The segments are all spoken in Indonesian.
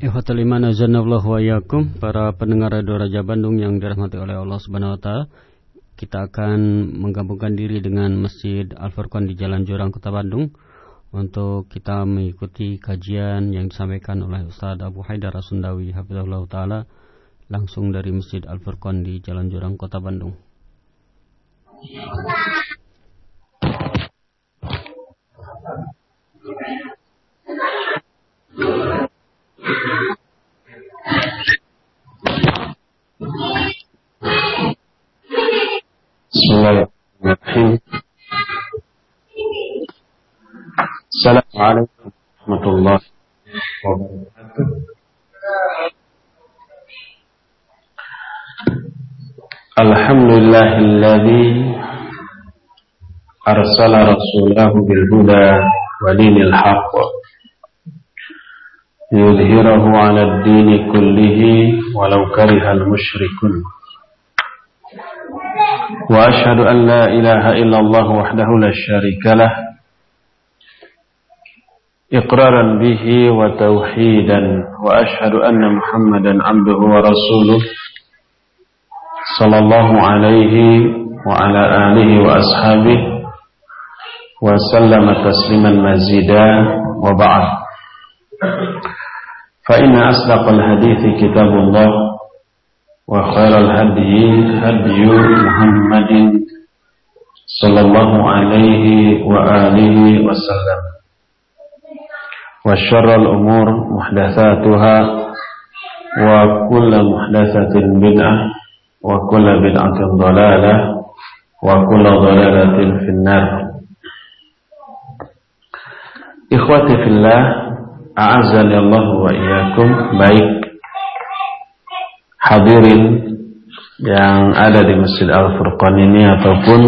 Ikhwatul iman azanallahu wa yakum Para pendengar Radio Raja Bandung yang dirahmati oleh Allah subhanahu wa Kita akan menggabungkan diri dengan Masjid Al-Furqan di Jalan Jurang Kota Bandung. Untuk kita mengikuti kajian yang disampaikan oleh Ustaz Abu Haidar Rasundawi Hafizullah Ta'ala Langsung dari Masjid Al-Furqan di Jalan Jurang Kota Bandung Bismillahirrahmanirrahim. Assalamualaikum warahmatullahi wabarakatuh. Alhamdulillahilladzi arsala rasulahu bil huda wa dinil haqq yudhhirahu 'ala ad-din kullihi walau karihal musyrikun. وأشهد أن لا إله إلا الله وحده لا شريك له. إقرارا به وتوحيدا. وأشهد أن محمدا عبده ورسوله صلى الله عليه وعلى آله وأصحابه وسلم تسليما مزيدا. وبعد. فإن أصدق الحديث كتاب الله وخير الهدي هدي محمد صلى الله عليه وآله وسلم. وشر الأمور محدثاتها وكل محدثة بدعة وكل بدعة ضلالة وكل ضلالة في النار. إخوتي في الله A'azani Allah wa iyakum baik hadirin yang ada di Masjid Al-Furqan ini ataupun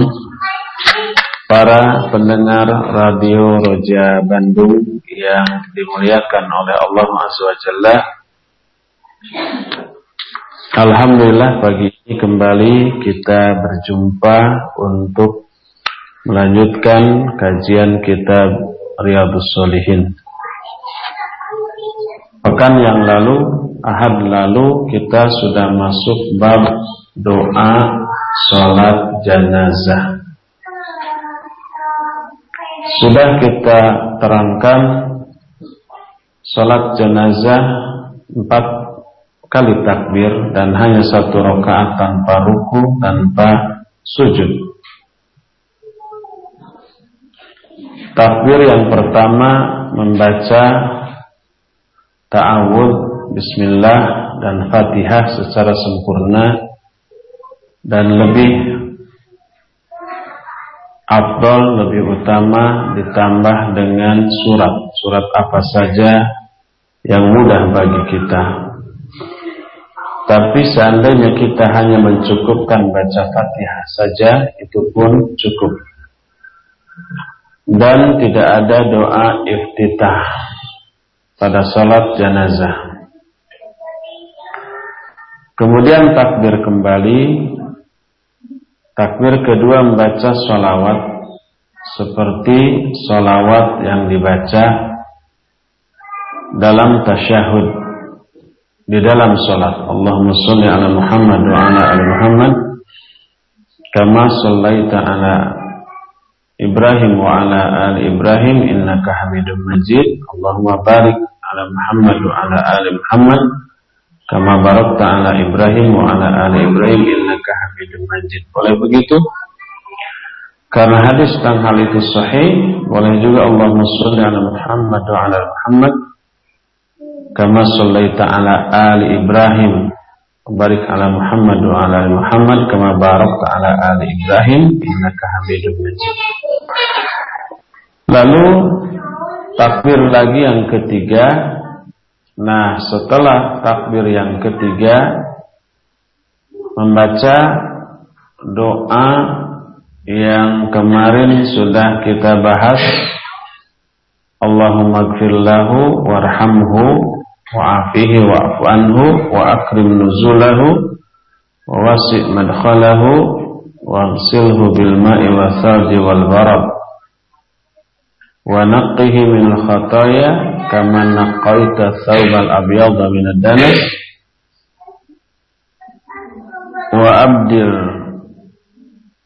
para pendengar Radio Roja Bandung yang dimuliakan oleh Allah Azza. Alhamdulillah pagi ini kembali kita berjumpa untuk melanjutkan kajian kitab Riyadus Solihin. Pekan yang lalu, ahad lalu kita sudah masuk bab doa sholat jenazah. Sudah kita terangkan sholat jenazah empat kali takbir dan hanya satu rakaat tanpa ruku tanpa sujud. Takbir yang pertama membaca ta'awud, bismillah dan fatihah secara sempurna dan lebih afdol, lebih utama ditambah dengan surat. Surat apa saja yang mudah bagi kita. Tapi seandainya kita hanya mencukupkan baca fatihah saja, itu pun cukup. Dan tidak ada doa iftitah pada salat jenazah. Kemudian takbir kembali. Takbir kedua membaca sholawat seperti sholawat yang dibaca dalam tasyahud di dalam sholat. Allahumma salli ala Muhammad wa ala ali Muhammad kama sallaita ala Ibrahim wa ala ali Ibrahim innaka Hamidum Majid. Allahumma barik ala Muhammad wa ala ali Muhammad kama barakta ala Ibrahim wa ala ali Ibrahim innaka Hamidum Majid. Boleh begitu? Karena hadis tentang hal itu sahih, boleh juga Allahumma shalli ala Muhammad wa ala Muhammad kama shallaita ala ali Ibrahim Barik ala Muhammad wa ala Muhammad kama barakta ala ali Ibrahim innaka Hamidum Majid. Lalu takbir lagi yang ketiga. Nah, setelah takbir yang ketiga membaca doa yang kemarin sudah kita bahas Allahumma gfirlahu warhamhu wa'afihi wa'afu anhu wa akrim nuzulahu wa wasi' madkhalahu wa bil ma'i wa wal ونقه من الخطايا كما نقيت الثوب الأبيض من الدنس. وأبدل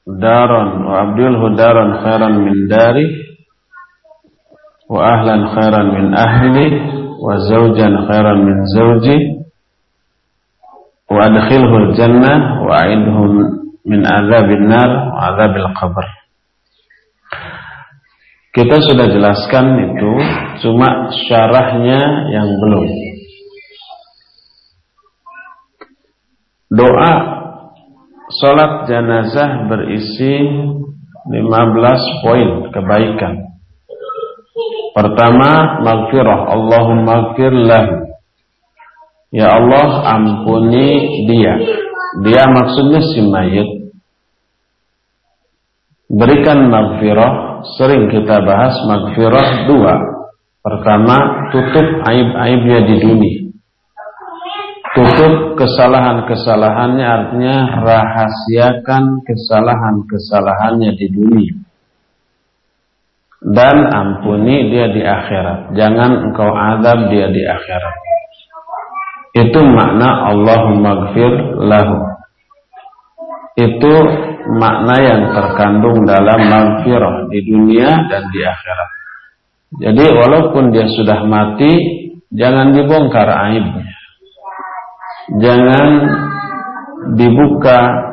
دارا وأبدله دارا خيرا من داري وأهلا خيرا من أهلي وزوجا خيرا من زوجي. وأدخله الجنة وأعده من عذاب النار وعذاب القبر. Kita sudah jelaskan itu, cuma syarahnya yang belum. Doa Sholat jenazah berisi 15 poin kebaikan. Pertama, magfirah. Allahumma magfirlah. Ya Allah, ampuni dia. Dia maksudnya si mayit. Berikan magfirah. Sering kita bahas magfirah dua. Pertama, tutup aib-aibnya di dunia. Tutup kesalahan-kesalahannya artinya rahasiakan kesalahan-kesalahannya di dunia. Dan ampuni dia di akhirat. Jangan engkau azab dia di akhirat. Itu makna Allahumma lahu. Itu makna yang terkandung dalam maghfirah di dunia dan di akhirat jadi walaupun dia sudah mati jangan dibongkar aibnya jangan dibuka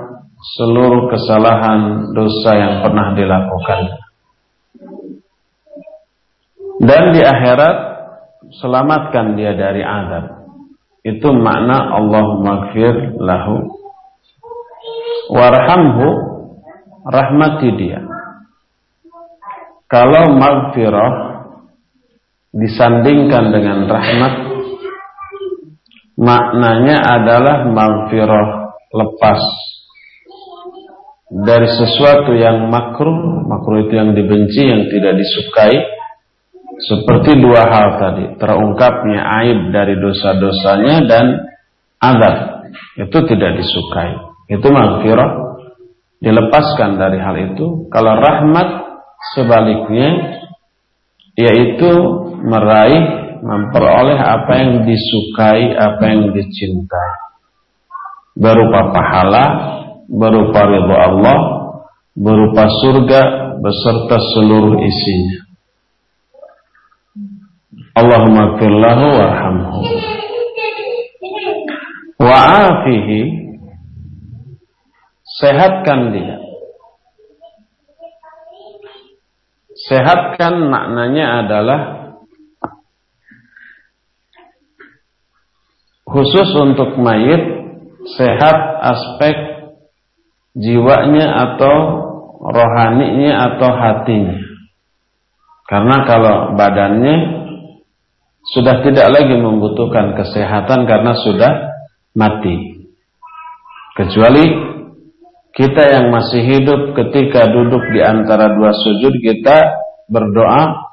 seluruh kesalahan dosa yang pernah dilakukan. Dan di akhirat selamatkan dia dari azab. Itu makna Allahumma gfir lahu warhamhu rahmati dia. Kalau maghfirah disandingkan dengan rahmat maknanya adalah maghfirah lepas dari sesuatu yang makruh, makruh itu yang dibenci, yang tidak disukai, seperti dua hal tadi, terungkapnya aib dari dosa-dosanya dan azab, itu tidak disukai. Itu maghfirah, dilepaskan dari hal itu. Kalau rahmat sebaliknya, yaitu meraih memperoleh apa yang disukai, apa yang dicintai. Berupa pahala, berupa ridho Allah, berupa surga beserta seluruh isinya. Allahumma firlahu warhamhu. Wa'afihi sehatkan dia. Sehatkan maknanya adalah khusus untuk mayit sehat aspek jiwanya atau rohaninya atau hatinya. Karena kalau badannya sudah tidak lagi membutuhkan kesehatan karena sudah mati. Kecuali kita yang masih hidup ketika duduk di antara dua sujud kita berdoa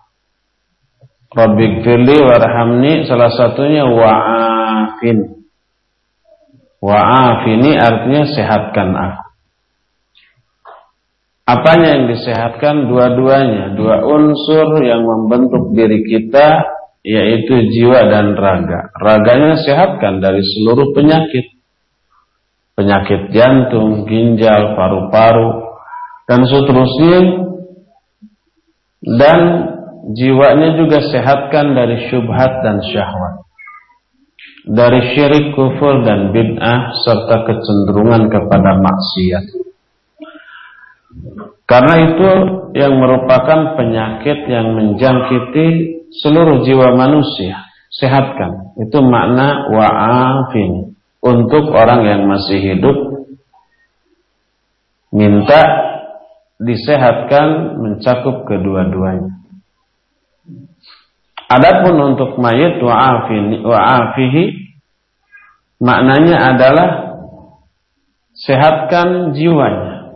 Rabbi warhamni salah satunya wa'a wa'afin. Wa'afini artinya sehatkan aku. Apanya yang disehatkan? Dua-duanya. Dua unsur yang membentuk diri kita yaitu jiwa dan raga. Raganya sehatkan dari seluruh penyakit. Penyakit jantung, ginjal, paru-paru, dan seterusnya. Dan jiwanya juga sehatkan dari syubhat dan syahwat dari syirik, kufur dan bid'ah serta kecenderungan kepada maksiat. Karena itu yang merupakan penyakit yang menjangkiti seluruh jiwa manusia. Sehatkan. Itu makna wa'afin. Untuk orang yang masih hidup minta disehatkan mencakup kedua-duanya. Adapun untuk mayit wa'afihi maknanya adalah sehatkan jiwanya.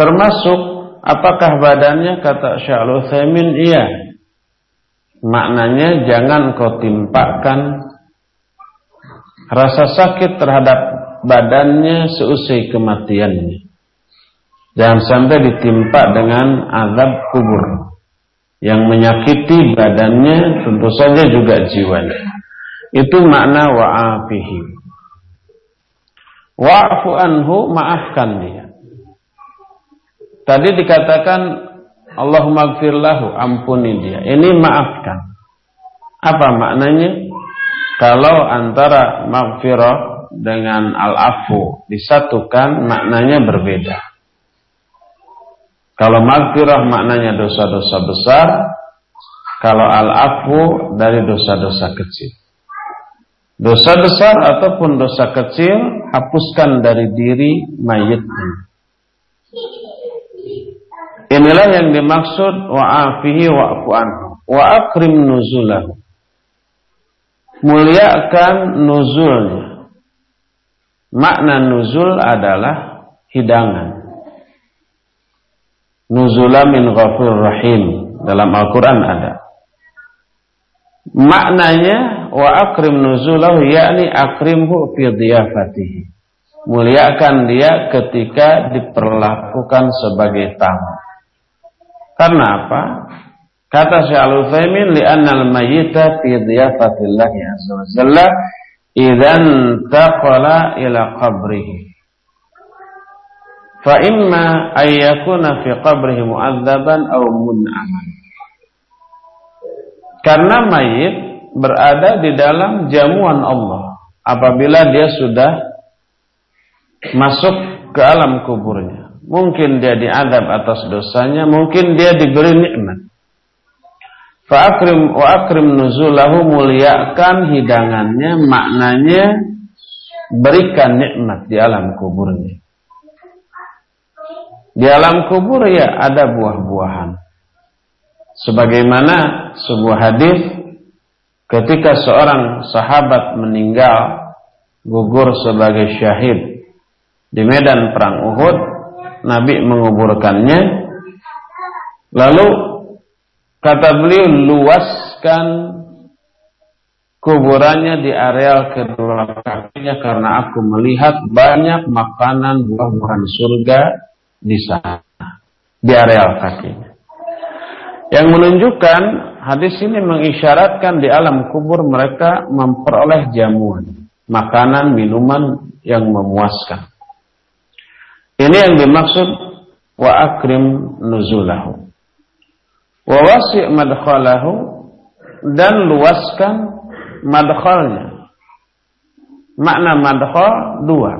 Termasuk apakah badannya kata Syaikhul Utsaimin iya. Maknanya jangan kau timpakan rasa sakit terhadap badannya seusai kematiannya. Jangan sampai ditimpa dengan azab kubur yang menyakiti badannya tentu saja juga jiwanya. Itu makna wa'afihi. Wa'fu anhu maafkan dia. Tadi dikatakan Allahumma gfirlahu ampuni dia. Ini maafkan. Apa maknanya? Kalau antara maghfirah dengan al-afu disatukan maknanya berbeda. Kalau maghfirah maknanya dosa-dosa besar, kalau al-afu dari dosa-dosa kecil. Dosa besar ataupun dosa kecil hapuskan dari diri mayitnya. Inilah yang dimaksud wa'afihi wa'fu anhu wa nuzulahu. Muliakan nuzulnya. Makna nuzul adalah hidangan. Nuzula min ghafur rahim. Dalam Al-Quran ada. Maknanya wa akrim nuzulahu yakni akrimhu fi dhiyafatihi. Muliakan dia ketika diperlakukan sebagai tamu. Karena apa? Kata Syekh Al-Utsaimin li'anna al-mayyita fi dhiyafatillah azza wa jalla idzan taqala ila qabrihi. Fa imma ay yakuna fi qabrihi mu'adzaban aw mun'aman. Karena mayit berada di dalam jamuan Allah apabila dia sudah masuk ke alam kuburnya. Mungkin dia diadab atas dosanya, mungkin dia diberi nikmat. Fa'akrim wa akrim nuzulahu muliakan hidangannya, maknanya berikan nikmat di alam kuburnya. Di alam kubur ya ada buah-buahan. Sebagaimana sebuah hadis ketika seorang sahabat meninggal gugur sebagai syahid di medan perang Uhud, Nabi menguburkannya. Lalu kata beliau luaskan kuburannya di areal kedua kakinya karena aku melihat banyak makanan buah-buahan surga di sana di areal kakinya. Yang menunjukkan hadis ini mengisyaratkan di alam kubur mereka memperoleh jamuan, makanan, minuman yang memuaskan. Ini yang dimaksud wa akrim nuzulahu. Wa wasi' madkhalahu dan luaskan madkhalnya. Makna madkhal dua.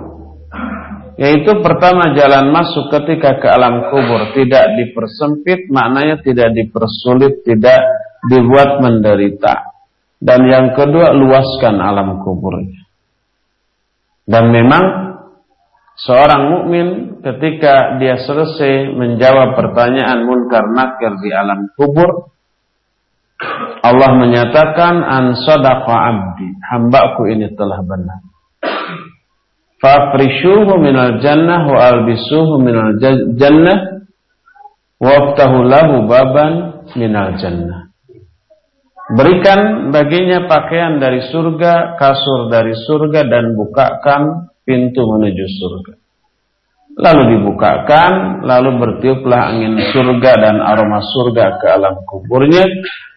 Yaitu pertama jalan masuk ketika ke alam kubur tidak dipersempit, maknanya tidak dipersulit, tidak dibuat menderita. Dan yang kedua luaskan alam kuburnya. Dan memang seorang mukmin ketika dia selesai menjawab pertanyaan munkar nakir di alam kubur, Allah menyatakan an sadaqa abdi, hambaku ini telah benar. Fafrishuhu minal jannah wa albisuhu minal jannah waftahu lahu baban minal jannah. Berikan baginya pakaian dari surga, kasur dari surga dan bukakan pintu menuju surga. Lalu dibukakan, lalu bertiuplah angin surga dan aroma surga ke alam kuburnya.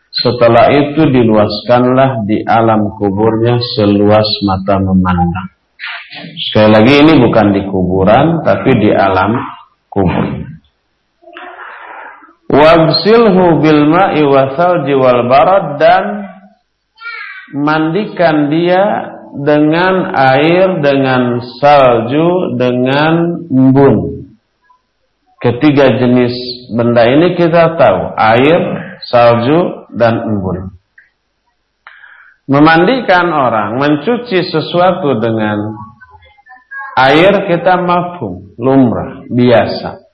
Setelah itu diluaskanlah di alam kuburnya seluas mata memandang. Sekali lagi ini bukan di kuburan tapi di alam kubur. Wabsilhu bil ma'i wasalji wal barad dan mandikan dia dengan air, dengan salju, dengan embun. Ketiga jenis benda ini kita tahu, air, salju, dan embun. Memandikan orang, mencuci sesuatu dengan air kita mafhum, lumrah, biasa.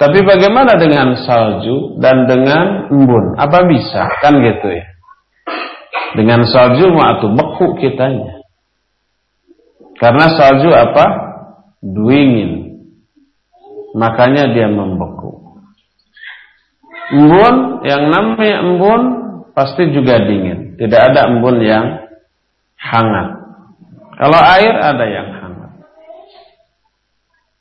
Tapi bagaimana dengan salju dan dengan embun? Apa bisa? Kan gitu ya. Dengan salju ma'atu beku kitanya. Karena salju apa? Dingin. Makanya dia membeku. Embun, yang namanya embun pasti juga dingin. Tidak ada embun yang hangat. Kalau air ada yang hangat.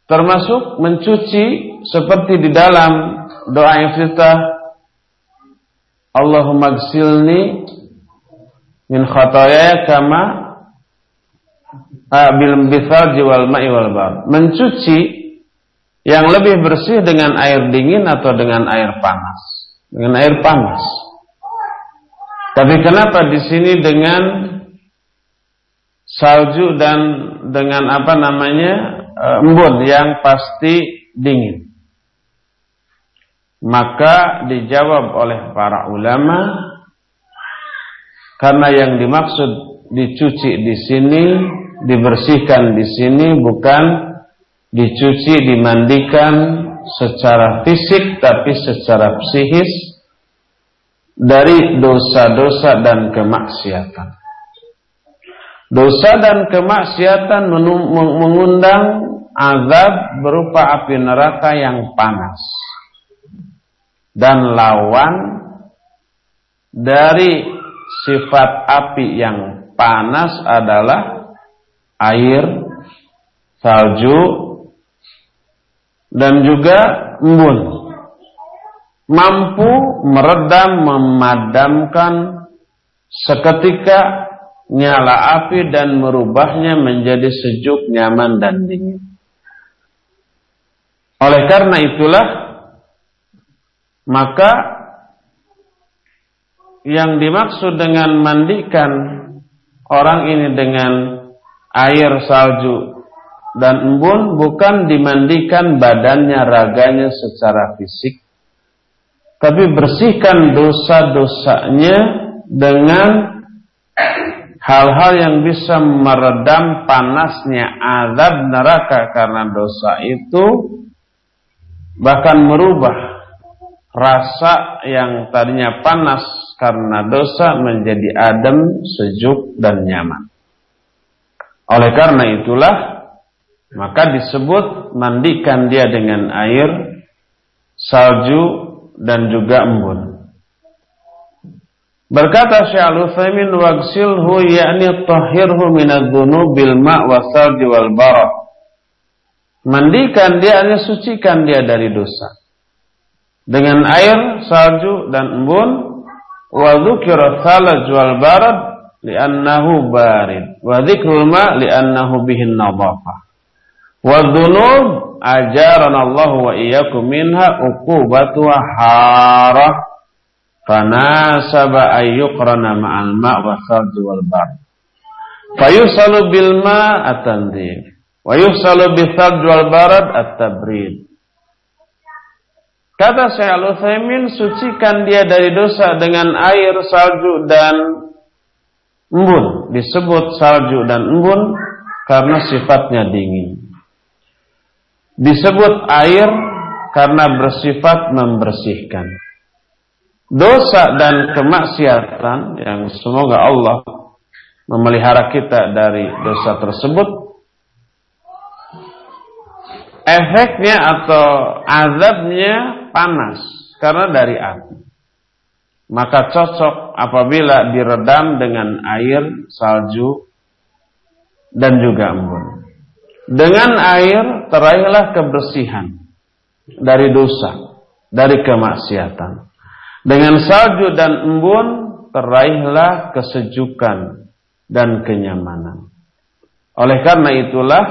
termasuk mencuci seperti di dalam doa yang Allahumma gsilni min khataya kama ah, bil bithalji wal ma'i wal bar. Mencuci yang lebih bersih dengan air dingin atau dengan air panas? Dengan air panas. Tapi kenapa di sini dengan salju dan dengan apa namanya eh, embun yang pasti dingin? Maka dijawab oleh para ulama karena yang dimaksud dicuci di sini, dibersihkan di sini bukan dicuci, dimandikan secara fisik tapi secara psikis dari dosa-dosa dan kemaksiatan. Dosa dan kemaksiatan mengundang azab berupa api neraka yang panas dan lawan dari sifat api yang panas adalah air, salju, dan juga embun. Mampu meredam, memadamkan seketika nyala api dan merubahnya menjadi sejuk, nyaman, dan dingin. Oleh karena itulah maka yang dimaksud dengan mandikan orang ini dengan air salju dan embun bukan dimandikan badannya raganya secara fisik tapi bersihkan dosa-dosanya dengan hal-hal yang bisa meredam panasnya azab neraka karena dosa itu bahkan merubah rasa yang tadinya panas karena dosa menjadi adem, sejuk dan nyaman. Oleh karena itulah maka disebut mandikan dia dengan air, salju dan juga embun. Berkata Syekh Al-Utsaimin wagsilhu yakni tahhirhu min bil ma' wasalji wal barad. Mandikan dia hanya sucikan dia dari dosa dengan air, salju dan embun wa dzukira thalaj wal barad li'annahu barid wa dzikrul ma li'annahu bihin nadhafa wa dzunub ajarana Allah wa iyyakum minha uqubatu harah fanasaba ayyuqrana ma'al ma' wa salju wal barad fayusalu bil ma' at-tanzih wa yusalu bi salju wal barad at-tabrid Kata Syekh Al-Utsaimin, sucikan dia dari dosa dengan air, salju dan embun. Disebut salju dan embun karena sifatnya dingin. Disebut air karena bersifat membersihkan. Dosa dan kemaksiatan yang semoga Allah memelihara kita dari dosa tersebut efeknya atau azabnya panas karena dari api. Maka cocok apabila diredam dengan air, salju, dan juga embun. Dengan air teraihlah kebersihan dari dosa, dari kemaksiatan. Dengan salju dan embun teraihlah kesejukan dan kenyamanan. Oleh karena itulah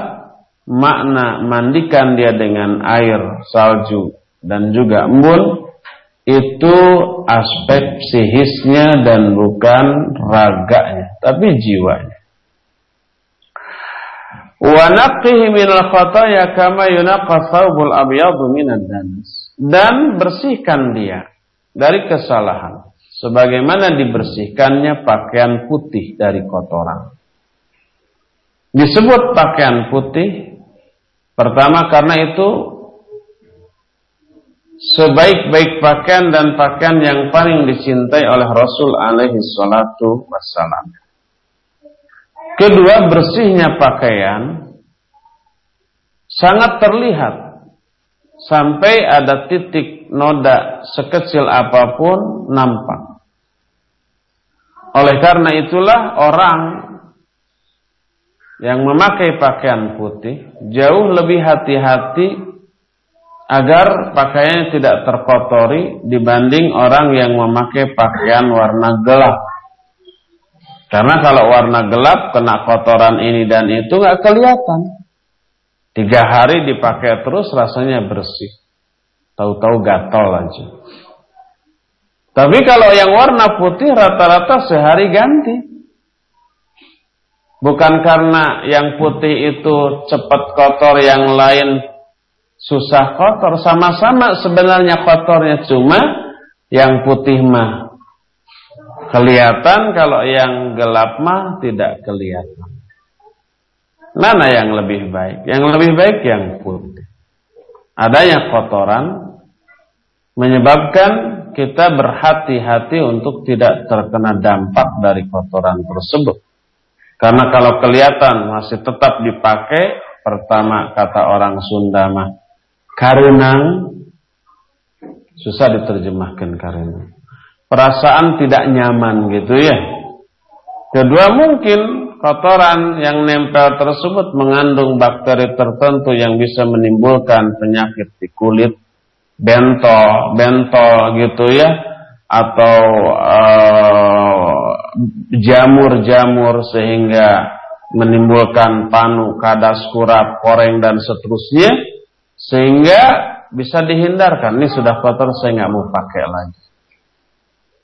makna mandikan dia dengan air, salju dan juga embun itu aspek psikisnya dan bukan raganya, tapi jiwanya. Wa naqqihi al khataya kama yunaqqa thawbul abyadu minad danas. Dan bersihkan dia dari kesalahan sebagaimana dibersihkannya pakaian putih dari kotoran. Disebut pakaian putih Pertama karena itu sebaik-baik pakaian dan pakaian yang paling dicintai oleh Rasul alaihi salatu wassalam. Kedua, bersihnya pakaian sangat terlihat sampai ada titik noda sekecil apa pun nampak. Oleh karena itulah orang yang memakai pakaian putih jauh lebih hati-hati agar pakaiannya tidak terkotori dibanding orang yang memakai pakaian warna gelap. Karena kalau warna gelap kena kotoran ini dan itu nggak kelihatan. Tiga hari dipakai terus rasanya bersih. Tahu-tahu gatal aja. Tapi kalau yang warna putih rata-rata sehari ganti. Bukan karena yang putih itu cepat kotor, yang lain susah kotor. Sama-sama sebenarnya kotornya cuma yang putih mah kelihatan, kalau yang gelap mah tidak kelihatan. Mana yang lebih baik? Yang lebih baik yang putih. Adanya kotoran menyebabkan kita berhati-hati untuk tidak terkena dampak dari kotoran tersebut. Karena kalau kelihatan masih tetap dipakai, pertama kata orang Sunda mah karenang susah diterjemahkan karenang. Perasaan tidak nyaman gitu ya. Kedua mungkin kotoran yang nempel tersebut mengandung bakteri tertentu yang bisa menimbulkan penyakit di kulit, bentol, bentol gitu ya, atau uh, jamur-jamur sehingga menimbulkan panu, kadas, kurap, koreng dan seterusnya sehingga bisa dihindarkan. Ini sudah kotor, saya nggak mau pakai lagi.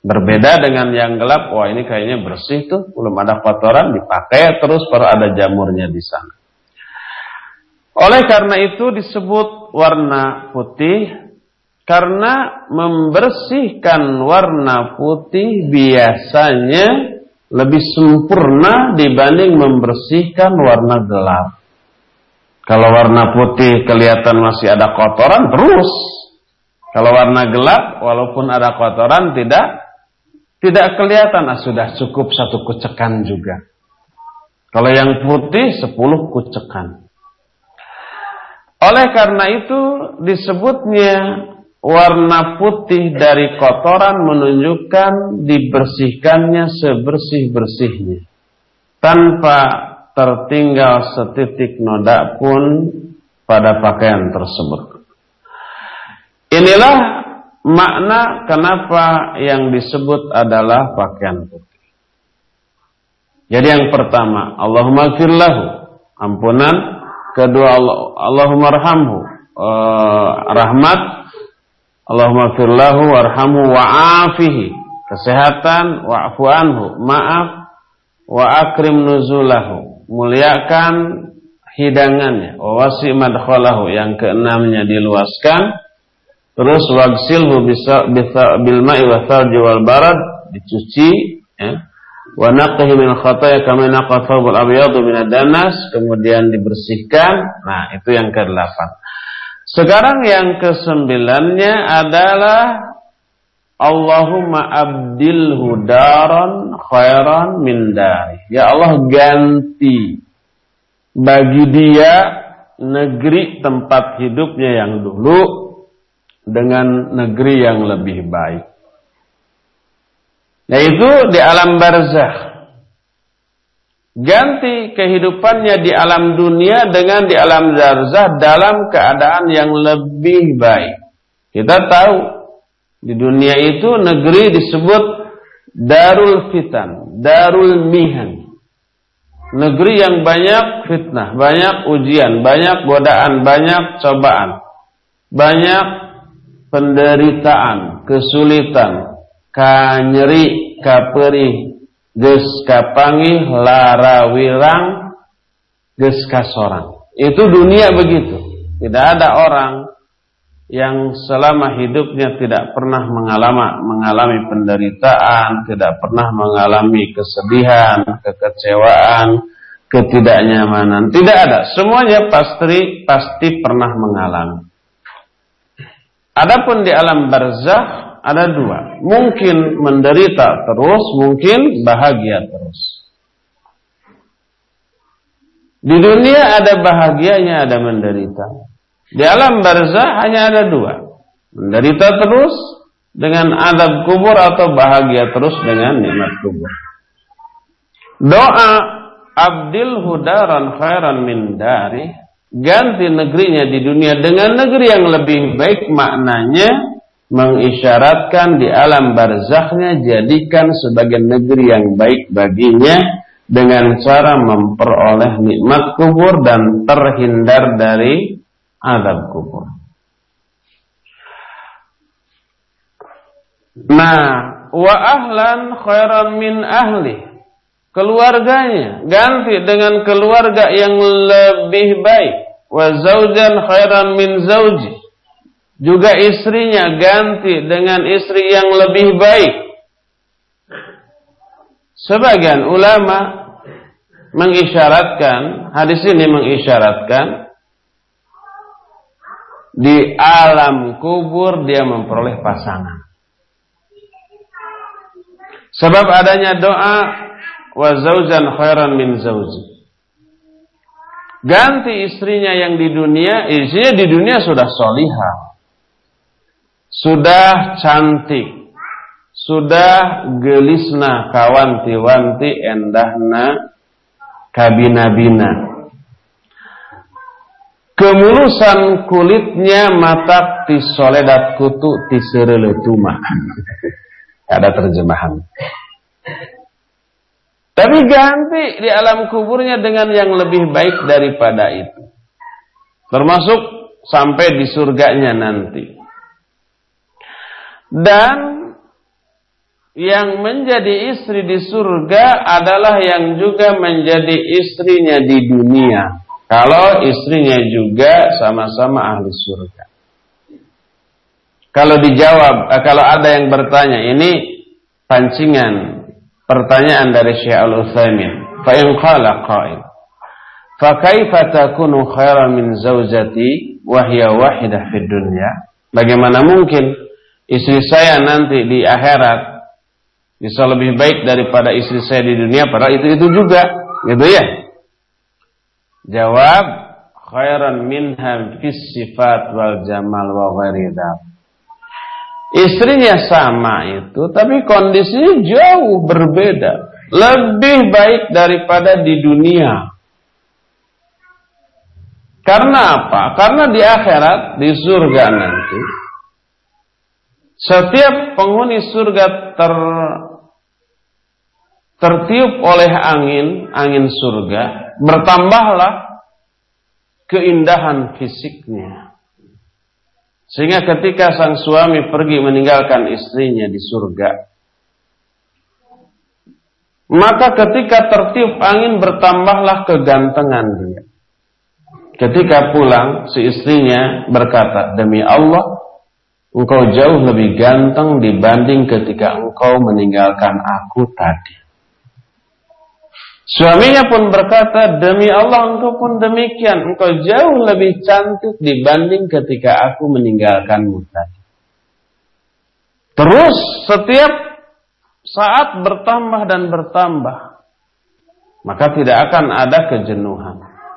Berbeda dengan yang gelap, wah ini kayaknya bersih tuh, belum ada kotoran, dipakai terus baru ada jamurnya di sana. Oleh karena itu disebut warna putih karena membersihkan warna putih biasanya lebih sempurna dibanding membersihkan warna gelap. Kalau warna putih kelihatan masih ada kotoran terus. Kalau warna gelap walaupun ada kotoran tidak tidak kelihatan ah, sudah cukup satu kucekan juga. Kalau yang putih sepuluh kucekan. Oleh karena itu disebutnya warna putih dari kotoran menunjukkan dibersihkannya sebersih-bersihnya. Tanpa tertinggal setitik noda pun pada pakaian tersebut. Inilah makna kenapa yang disebut adalah pakaian putih. Jadi yang pertama, Allahumma firlahu, ampunan. Kedua, Allahumma rahamhu, uh, rahmat Allahumma firlahu warhamu wa'afihi. Kesehatan wa'fu anhu. Maaf wa akrim nuzulahu. Muliakan hidangannya. Wa wasi madkhalahu. Yang keenamnya diluaskan. Terus wagsilhu bisa, bil ma'i wa thalji wal barad. Dicuci. Ya. Wa naqihi min khataya kama naqa thawbul abyadu min danas. Kemudian dibersihkan. Nah itu yang ke delapan. Sekarang yang kesembilannya adalah Allahumma abdilhu daran khairan min dari. Ya Allah ganti bagi dia negeri tempat hidupnya yang dulu dengan negeri yang lebih baik. Yaitu di alam barzakh. Ganti kehidupannya di alam dunia dengan di alam zarzah dalam keadaan yang lebih baik. Kita tahu di dunia itu negeri disebut darul fitan, darul mihan. Negeri yang banyak fitnah, banyak ujian, banyak godaan, banyak cobaan. Banyak penderitaan, kesulitan, kanyeri, kaperi, geus lara wirang geus kasorang. Itu dunia begitu. Tidak ada orang yang selama hidupnya tidak pernah mengalami mengalami penderitaan, tidak pernah mengalami kesedihan, kekecewaan, ketidaknyamanan. Tidak ada. Semuanya pasti pasti pernah mengalami. Adapun di alam barzah ada dua. Mungkin menderita terus, mungkin bahagia terus. Di dunia ada bahagianya, ada menderita. Di alam barzah hanya ada dua. Menderita terus dengan adab kubur atau bahagia terus dengan nikmat kubur. Doa abdil hudaran khairan min dari ganti negerinya di dunia dengan negeri yang lebih baik maknanya mengisyaratkan di alam barzakhnya jadikan sebagai negeri yang baik baginya dengan cara memperoleh nikmat kubur dan terhindar dari azab kubur. Nah, wa ahlan khairan min ahli. Keluarganya ganti dengan keluarga yang lebih baik. Wa zaujan khairan min zauji. Juga istrinya ganti dengan istri yang lebih baik. Sebagian ulama mengisyaratkan, hadis ini mengisyaratkan di alam kubur dia memperoleh pasangan. Sebab adanya doa wa zaujan khairan min zauji. Ganti istrinya yang di dunia, istrinya di dunia sudah solihah. Sudah cantik. Sudah gelisna kawanti-wanti endahna kabina-bina. Kemulusan kulitnya mata ti soledat kutu ti sereletuma. Ada terjemahan. Tapi ganti di alam kuburnya dengan yang lebih baik daripada itu. Termasuk sampai di surganya nanti. Dan yang menjadi istri di surga adalah yang juga menjadi istrinya di dunia. Kalau istrinya juga sama-sama ahli surga. Kalau dijawab, eh, kalau ada yang bertanya, ini pancingan pertanyaan dari Syekh Al-Utsaimin. Fa in qala qail, fa kaifa takunu khairan min zaujati wa hiya wahidah fid dunya? Bagaimana mungkin istri saya nanti di akhirat bisa lebih baik daripada istri saya di dunia padahal itu itu juga, gitu ya? Jawab khairan minha fis sifat wal jamal wa ghairi Istrinya sama itu, tapi kondisinya jauh berbeda. Lebih baik daripada di dunia. Karena apa? Karena di akhirat, di surga nanti, setiap penghuni surga ter, tertiup oleh angin, angin surga, bertambahlah keindahan fisiknya. Sehingga ketika sang suami pergi meninggalkan istrinya di surga, maka ketika tertiup angin bertambahlah kegantengan dia. Ketika pulang, si istrinya berkata, Demi Allah, engkau jauh lebih ganteng dibanding ketika engkau meninggalkan aku tadi. Suaminya pun berkata, demi Allah engkau pun demikian. Engkau jauh lebih cantik dibanding ketika aku meninggalkanmu tadi. Terus setiap saat bertambah dan bertambah. Maka tidak akan ada kejenuhan.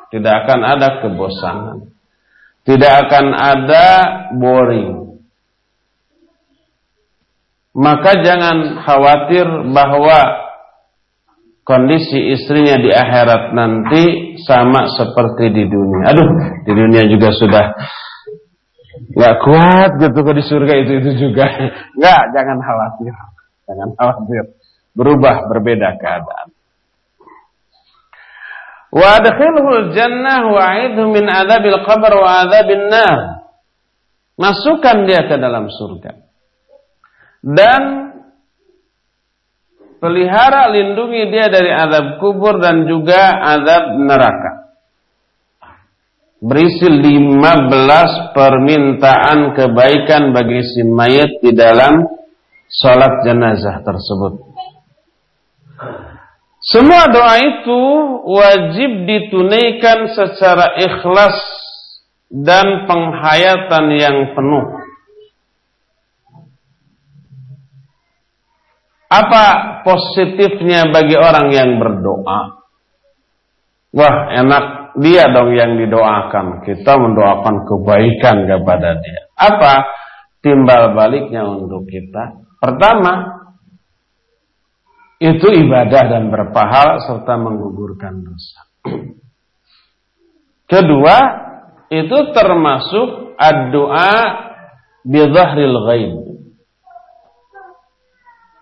Tidak akan ada kebosanan. Tidak akan ada boring. Maka jangan khawatir bahwa kondisi istrinya di akhirat nanti sama seperti di dunia. Aduh, di dunia juga sudah nggak kuat gitu kok di surga itu itu juga. Nggak, jangan khawatir, jangan khawatir. Berubah, berbeda keadaan. Wa jannah wa min adabil qabr wa adabil nar. Masukkan dia ke dalam surga. Dan pelihara lindungi dia dari azab kubur dan juga azab neraka. Berisi 15 permintaan kebaikan bagi si mayat di dalam sholat jenazah tersebut. Semua doa itu wajib ditunaikan secara ikhlas dan penghayatan yang penuh. Apa positifnya bagi orang yang berdoa? Wah, enak dia dong yang didoakan. Kita mendoakan kebaikan kepada dia. Apa timbal baliknya untuk kita? Pertama, itu ibadah dan berpahala serta menggugurkan dosa. Kedua, itu termasuk doa bidhahril ghaib.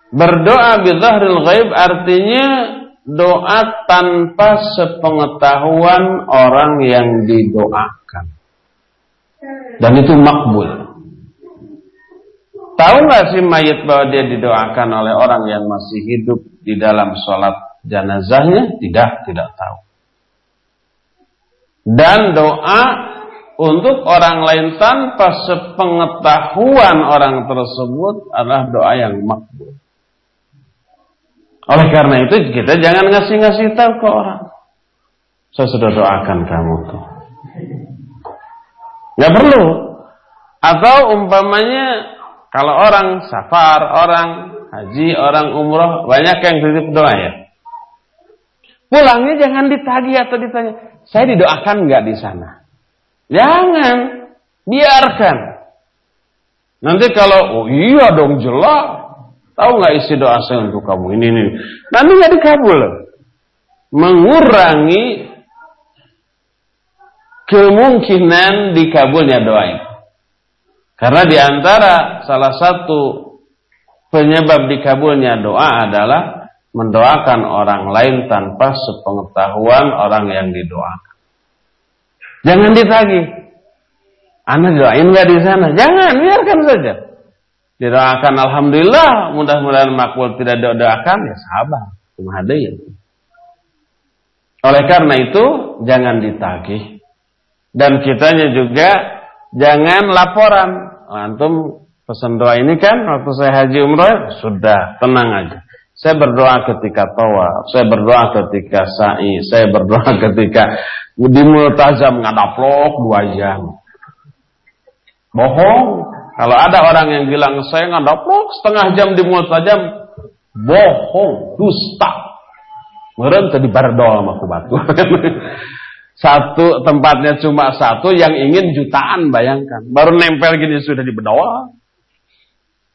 Berdoa bidhahril ghaib artinya doa tanpa sepengetahuan orang yang didoakan. Dan itu makbul. Tahu nggak sih mayat bahwa dia didoakan oleh orang yang masih hidup di dalam sholat jenazahnya? Tidak, tidak tahu. Dan doa untuk orang lain tanpa sepengetahuan orang tersebut adalah doa yang makbul. Oleh karena itu kita jangan ngasih-ngasih tahu ke orang. Saya sudah doakan kamu tuh. Gak perlu. Atau umpamanya kalau orang safar, orang haji, orang umroh, banyak yang titip doa ya. Pulangnya jangan ditagih atau ditanya, saya didoakan nggak di sana? Jangan, biarkan. Nanti kalau, oh iya dong jelas, tahu nggak isi doa saya untuk kamu ini ini, nanti nggak dikabul. Mengurangi kemungkinan dikabulnya doa itu. Karena di antara salah satu penyebab dikabulnya doa adalah mendoakan orang lain tanpa sepengetahuan orang yang didoakan. Jangan ditagih. Anda doain nggak di sana? Jangan, biarkan saja. Didoakan alhamdulillah, mudah-mudahan makbul tidak doakan ya sabar, cuma ada ya. Oleh karena itu jangan ditagih dan kitanya juga jangan laporan antum pesan doa ini kan waktu saya haji umroh sudah tenang aja. Saya berdoa ketika tawa, saya berdoa ketika sa'i, saya berdoa ketika di multazam ngadaplok dua jam. Bohong. Kalau ada orang yang bilang saya ngadaplok setengah jam di multazam, bohong, dusta. Meren tadi berdoa sama batu. Satu tempatnya cuma satu yang ingin jutaan bayangkan. Baru nempel gini sudah di berdoa.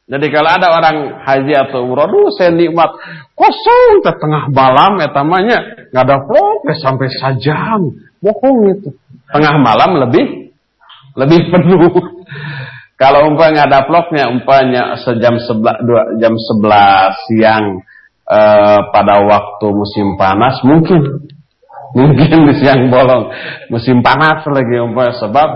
Jadi kalau ada orang haji atau umroh, duh saya nikmat kosong tengah malam ya tamanya nggak ada vlog ya sampai sajam bohong itu tengah malam lebih lebih penuh kalau umpah nggak ada vlognya umpanya sejam sebelas dua jam sebelas siang eh, pada waktu musim panas mungkin Mungkin di siang bolong musim panas lagi umpamanya sebab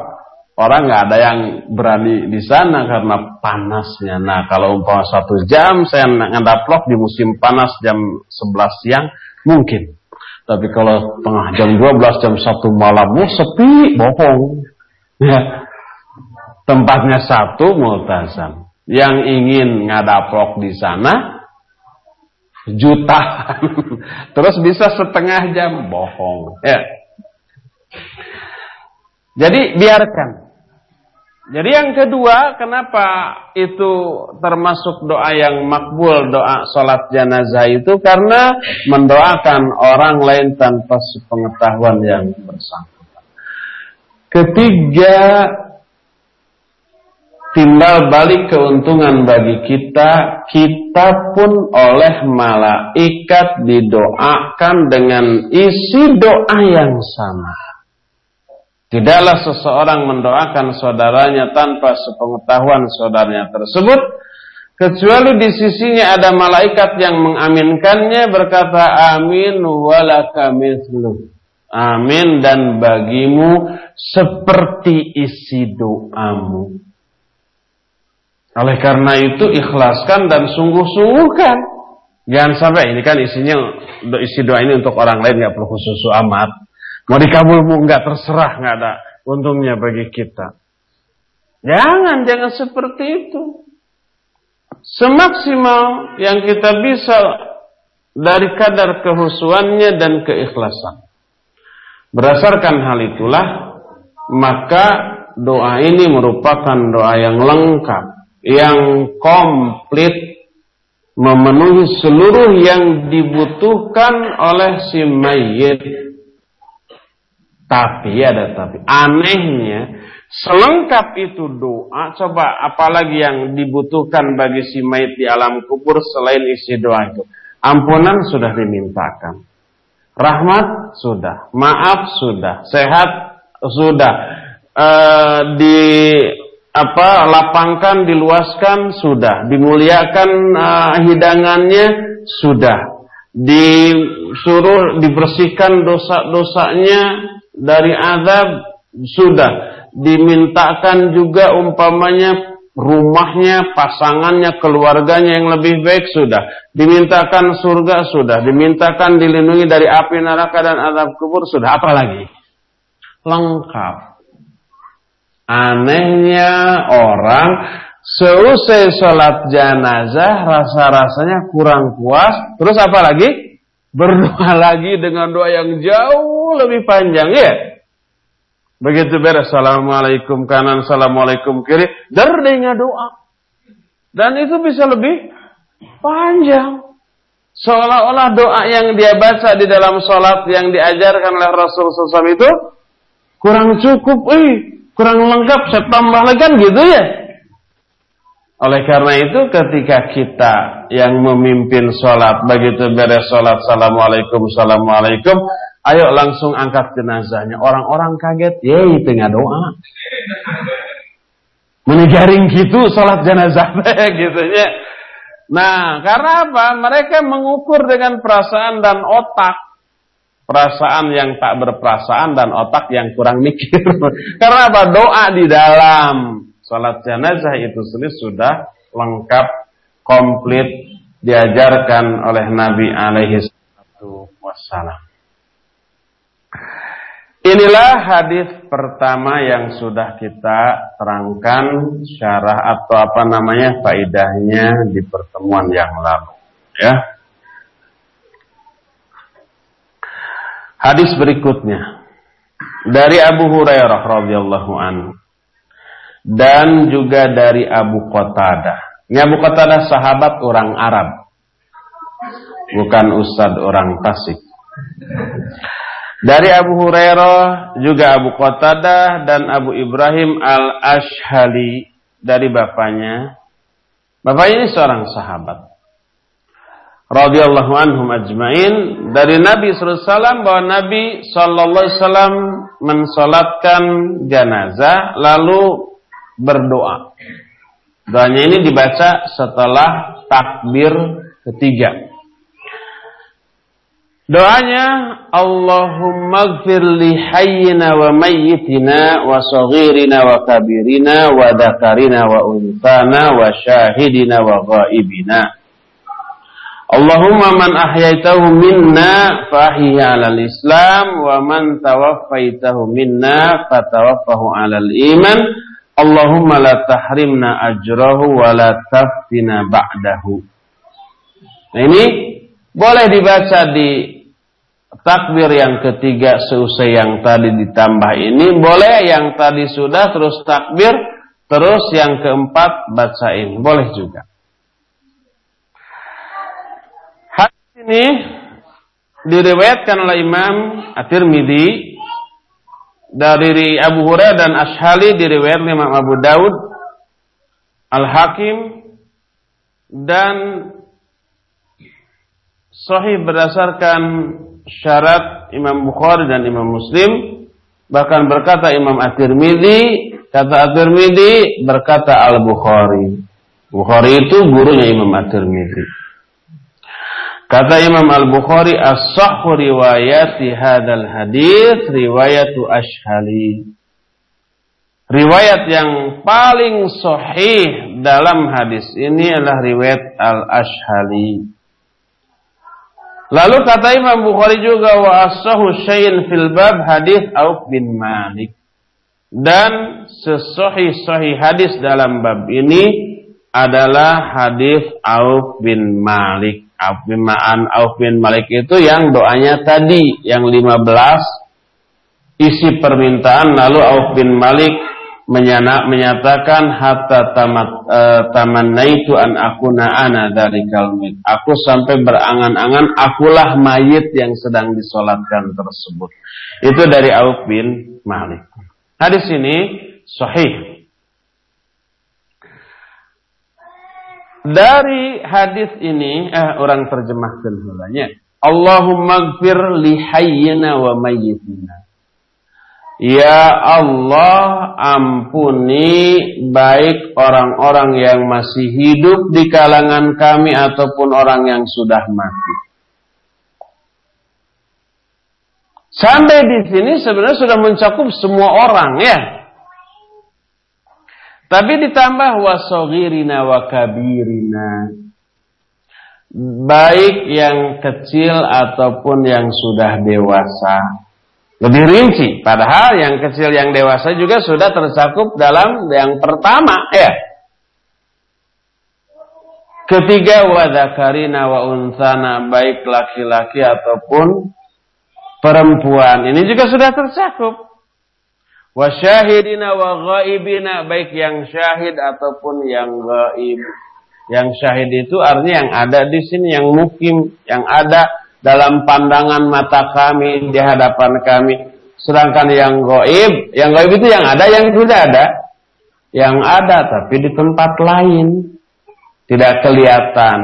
orang nggak ada yang berani di sana karena panasnya. Nah kalau umpama satu jam saya ngadaplok di musim panas jam 11 siang mungkin. Tapi kalau tengah jam 12 jam satu malam oh, sepi bohong. Ya. Tempatnya satu multazam. Yang ingin ngadaplok di sana jutaan. Terus bisa setengah jam bohong. Ya. Jadi biarkan. Jadi yang kedua, kenapa itu termasuk doa yang makbul, doa sholat jenazah itu karena mendoakan orang lain tanpa sepengetahuan yang bersangkutan. Ketiga, timbal balik keuntungan bagi kita, kita pun oleh malaikat didoakan dengan isi doa yang sama. Tidaklah seseorang mendoakan saudaranya tanpa sepengetahuan saudaranya tersebut, kecuali di sisinya ada malaikat yang mengaminkannya berkata amin walaka. Amin dan bagimu seperti isi doamu. Oleh karena itu ikhlaskan dan sungguh-sungguhkan. Jangan sampai ini kan isinya isi doa ini untuk orang lain nggak perlu khusus amat. Mau dikabul mau nggak terserah nggak ada untungnya bagi kita. Jangan jangan seperti itu. Semaksimal yang kita bisa dari kadar kehusuannya dan keikhlasan. Berdasarkan hal itulah maka doa ini merupakan doa yang lengkap yang komplit memenuhi seluruh yang dibutuhkan oleh si mayit. Tapi ada tapi anehnya selengkap itu doa coba apalagi yang dibutuhkan bagi si mayit di alam kubur selain isi doa itu. Ampunan sudah dimintakan. Rahmat sudah, maaf sudah, sehat sudah. E, di apa lapangkan, diluaskan sudah, dimuliakan uh, hidangannya sudah, disuruh dibersihkan dosa-dosanya dari azab sudah, dimintakan juga umpamanya rumahnya, pasangannya, keluarganya yang lebih baik sudah, dimintakan surga sudah, dimintakan dilindungi dari api neraka dan azab kubur sudah, apalagi? Lengkap Anehnya orang seusai sholat jenazah rasa-rasanya kurang puas. Terus apa lagi? Berdoa lagi dengan doa yang jauh lebih panjang ya. Begitu beres Assalamualaikum kanan, Assalamualaikum kiri. Derdenya doa. Dan itu bisa lebih panjang. Seolah-olah doa yang dia baca di dalam sholat yang diajarkan oleh Rasul SAW itu kurang cukup. Eh, kurang lengkap, saya tambah lagi kan gitu ya. Oleh karena itu ketika kita yang memimpin sholat, begitu beres sholat, Assalamualaikum, Assalamualaikum, ayo langsung angkat jenazahnya. Orang-orang kaget, ya tengah doa. Menigaring gitu sholat jenazah gitu ya. Nah, karena apa? Mereka mengukur dengan perasaan dan otak perasaan yang tak berperasaan dan otak yang kurang mikir. Karena apa? Doa di dalam salat jenazah itu sendiri sudah lengkap, komplit diajarkan oleh Nabi alaihi wassalam. Inilah hadis pertama yang sudah kita terangkan syarah atau apa namanya faidahnya di pertemuan yang lalu, ya. Hadis berikutnya dari Abu Hurairah radhiyallahu anhu dan juga dari Abu Qatadah. Ini Abu Qatadah sahabat orang Arab. Bukan ustad orang Tasik. Dari Abu Hurairah juga Abu Qatadah dan Abu Ibrahim Al-Ashhali dari bapaknya. Bapaknya ini seorang sahabat radhiyallahu anhum ajmain dari Nabi SAW bahwa Nabi SAW mensolatkan jenazah lalu berdoa. Doanya ini dibaca setelah takbir ketiga. Doanya Allahumma gfir li hayyina wa mayyitina wa saghirina wa kabirina wa dakarina wa untana wa syahidina wa ghaibina Allahumma man ahyaitahu minna fahiyya alal islam wa man tawaffaitahu minna fatawaffahu alal iman. Allahumma la tahrimna ajrahu wa la taftina ba'dahu. Nah ini boleh dibaca di takbir yang ketiga seusai yang tadi ditambah ini. Boleh yang tadi sudah terus takbir terus yang keempat bacain. Boleh juga ini diriwayatkan oleh Imam At-Tirmidzi dari Abu Hurairah dan Ashali diriwayatkan Imam Abu Daud Al-Hakim dan sahih berdasarkan syarat Imam Bukhari dan Imam Muslim. Bahkan berkata Imam At-Tirmidzi kata At-Tirmidzi berkata Al-Bukhari. Bukhari itu gurunya Imam At-Tirmidzi Kata Imam Al-Bukhari, as-sahhu riwayati hadal hadis riwayatu ashhali. Riwayat yang paling sahih dalam hadis ini adalah riwayat Al-Ashhali. Lalu kata Imam Bukhari juga wa as-sahhu syai'in fil bab hadis Auf bin Malik. Dan sesahih-sahih hadis dalam bab ini adalah hadis Auf bin Malik. Auf bin Ma'an Auf Malik itu yang doanya tadi yang 15 isi permintaan lalu Auf Malik menyana, menyatakan hatta tamat e, tamannaitu an akuna ana dari kalmit. Aku sampai berangan-angan akulah mayit yang sedang disolatkan tersebut. Itu dari Auf Malik. Hadis ini sahih Dari hadis ini, eh, orang terjemahkan hulanya. Allahumma gfir li hayyina wa mayyitina. Ya Allah ampuni baik orang-orang yang masih hidup di kalangan kami ataupun orang yang sudah mati. Sampai di sini sebenarnya sudah mencakup semua orang ya. Tapi ditambah wasogirina wa kabirina. Baik yang kecil ataupun yang sudah dewasa lebih rinci. Padahal yang kecil yang dewasa juga sudah tercakup dalam yang pertama ya. Ketiga wadakarina wa unsana baik laki-laki ataupun perempuan. Ini juga sudah tercakup. Wa syahidina wa ghaibina baik yang syahid ataupun yang gaib. Yang syahid itu artinya yang ada di sini yang mukim, yang ada dalam pandangan mata kami di hadapan kami. Sedangkan yang goib, yang goib itu yang ada, yang tidak ada. Yang ada tapi di tempat lain. Tidak kelihatan.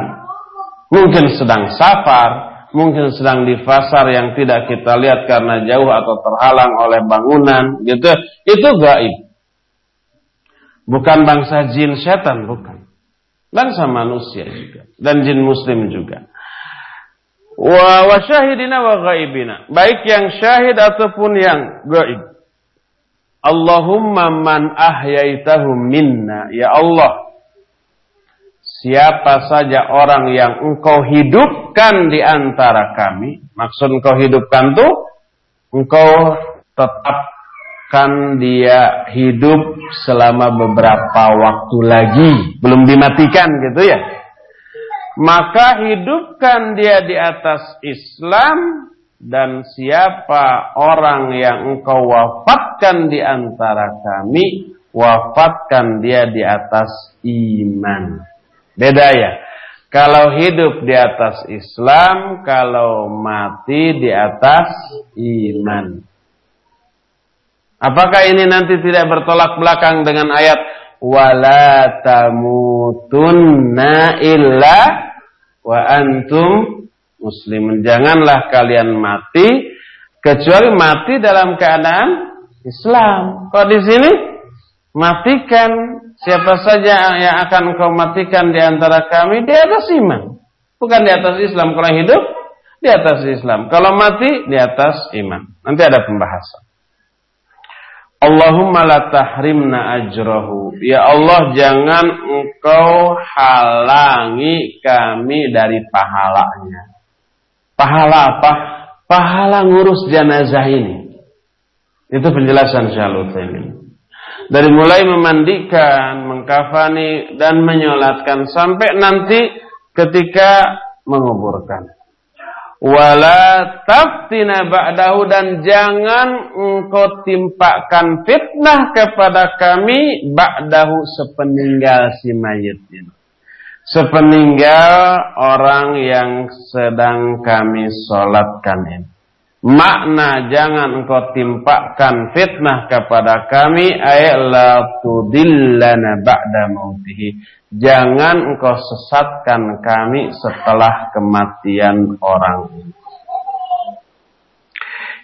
Mungkin sedang safar, mungkin sedang di pasar yang tidak kita lihat karena jauh atau terhalang oleh bangunan, gitu. Itu gaib. Bukan bangsa jin setan, bukan. Bangsa manusia juga. Dan jin muslim juga wa wa wa ghaibina baik yang syahid ataupun yang gaib Allahumma man ahyaitahu minna ya Allah siapa saja orang yang engkau hidupkan di antara kami maksud engkau hidupkan tuh engkau tetapkan dia hidup selama beberapa waktu lagi. Belum dimatikan gitu ya. Maka hidupkan dia di atas Islam dan siapa orang yang engkau wafatkan di antara kami wafatkan dia di atas iman beda ya kalau hidup di atas Islam kalau mati di atas iman apakah ini nanti tidak bertolak belakang dengan ayat wala tamutunna illa wa antum muslimun. Janganlah kalian mati kecuali mati dalam keadaan Islam. Kok di sini matikan siapa saja yang akan kau matikan di antara kami di atas iman. Bukan di atas Islam. Kalau hidup di atas Islam. Kalau mati di atas iman. Nanti ada pembahasan. Allahumma la tahrimna ajrahu. Ya Allah jangan engkau halangi kami dari pahalanya. Pahala apa? Pahala ngurus jenazah ini. Itu penjelasan Syaikhul ini. Dari mulai memandikan, mengkafani dan menyolatkan sampai nanti ketika menguburkan wala taftina ba'dahu dan jangan engkau timpakan fitnah kepada kami ba'dahu sepeninggal si mayit ini. Sepeninggal orang yang sedang kami solatkan ini. Makna jangan engkau timpakan fitnah kepada kami ba'da mautihi. Jangan engkau sesatkan kami setelah kematian orang ini.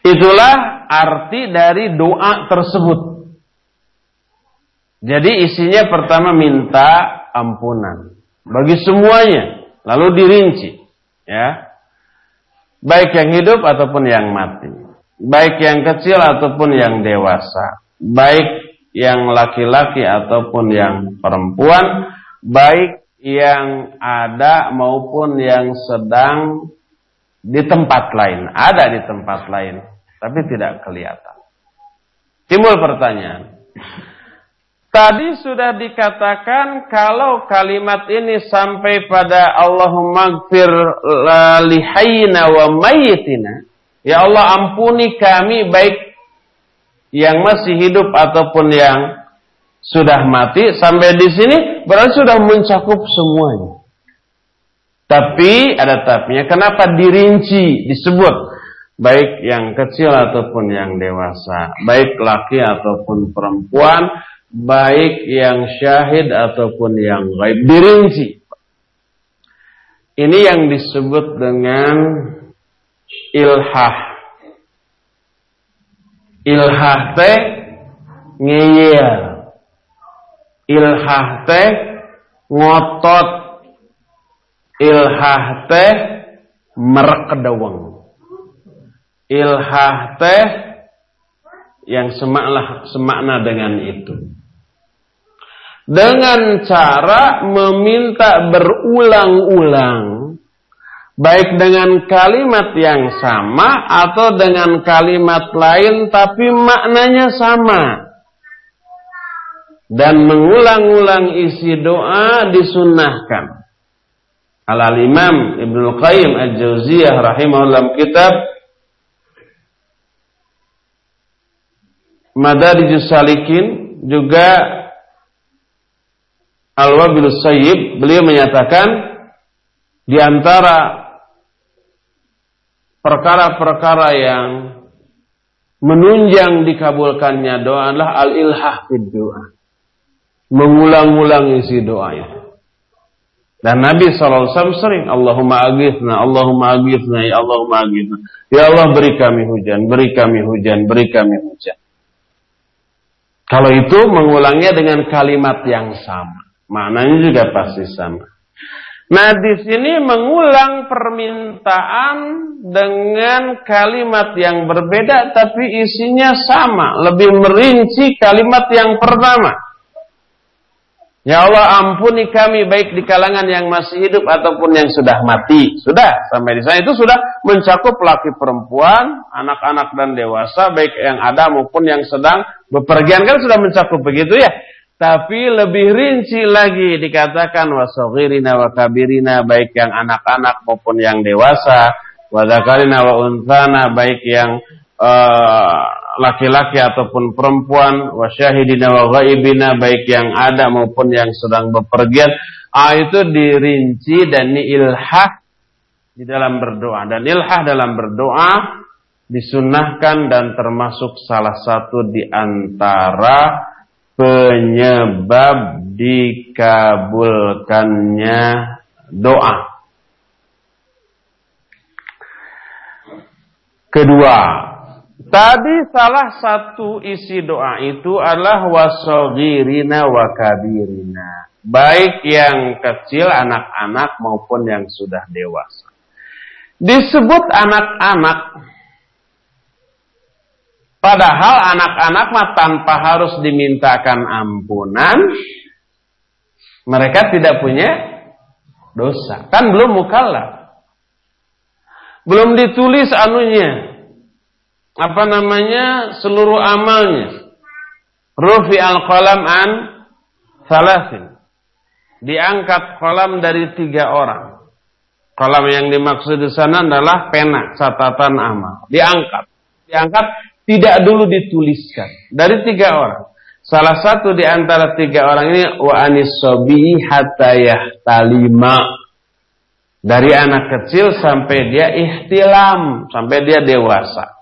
Itulah arti dari doa tersebut. Jadi isinya pertama minta ampunan bagi semuanya, lalu dirinci, ya baik yang hidup ataupun yang mati, baik yang kecil ataupun yang dewasa, baik yang laki-laki ataupun yang perempuan, baik yang ada maupun yang sedang di tempat lain, ada di tempat lain, tapi tidak kelihatan. Timbul pertanyaan, Tadi sudah dikatakan kalau kalimat ini sampai pada Allahumma gfir lihayina wa mayyitina. Ya Allah ampuni kami baik yang masih hidup ataupun yang sudah mati. Sampai di sini berarti sudah mencakup semuanya. Tapi ada tapinya. Kenapa dirinci disebut? Baik yang kecil ataupun yang dewasa. Baik laki ataupun perempuan baik yang syahid ataupun yang gaib dirinci Ini yang disebut dengan ilhah. Ilhah teh ngeyel. Ilhah teh ngotot. Ilhah teh merekedawang. Ilhah teh yang semakna, semakna dengan itu. Dengan cara meminta berulang-ulang. Baik dengan kalimat yang sama atau dengan kalimat lain tapi maknanya sama. Dan mengulang-ulang isi doa disunnahkan. Al-Imam Ibnu Qayyim Al-Jauziyah rahimahullah kitab Madarijus Salikin juga Al-Wabilus Sayyib beliau menyatakan di antara perkara-perkara yang menunjang dikabulkannya doa adalah al-ilhah doa. Mengulang-ulang isi doanya. Dan Nabi SAW sering Allahumma agifna, Allahumma agifna, ya Allahumma agifna. Ya Allah beri kami hujan, beri kami hujan, beri kami hujan. Kalau itu mengulangnya dengan kalimat yang sama. Maknanya juga pasti sama. Nah di sini mengulang permintaan dengan kalimat yang berbeda tapi isinya sama. Lebih merinci kalimat yang pertama. Ya Allah ampuni kami baik di kalangan yang masih hidup ataupun yang sudah mati. Sudah sampai di sana itu sudah mencakup laki perempuan, anak-anak dan dewasa baik yang ada maupun yang sedang bepergian kan sudah mencakup begitu ya. Tapi lebih rinci lagi dikatakan wasoghirina wa kabirina baik yang anak-anak maupun yang dewasa, wadakarina wa untana baik yang uh, laki-laki ataupun perempuan. Wasyahidina wa ghaibina baik yang ada maupun yang sedang bepergian. Ah itu dirinci dan ini ilhah di dalam berdoa. Dan ilhah dalam berdoa disunnahkan dan termasuk salah satu di antara penyebab dikabulkannya doa kedua Tadi salah satu isi doa itu adalah wasogirina wakabirina. Baik yang kecil anak-anak maupun yang sudah dewasa. Disebut anak-anak. Padahal anak-anak mah tanpa harus dimintakan ampunan. Mereka tidak punya dosa. Kan belum mukallaf. Belum ditulis anunya apa namanya seluruh amalnya. Rufi al-qalam an salasin. Diangkat kolam dari tiga orang. Kolam yang dimaksud di sana adalah pena, catatan amal. Diangkat. Diangkat tidak dulu dituliskan. Dari tiga orang. Salah satu di antara tiga orang ini wa anisobi hatayah talima. Dari anak kecil sampai dia ihtilam, sampai dia dewasa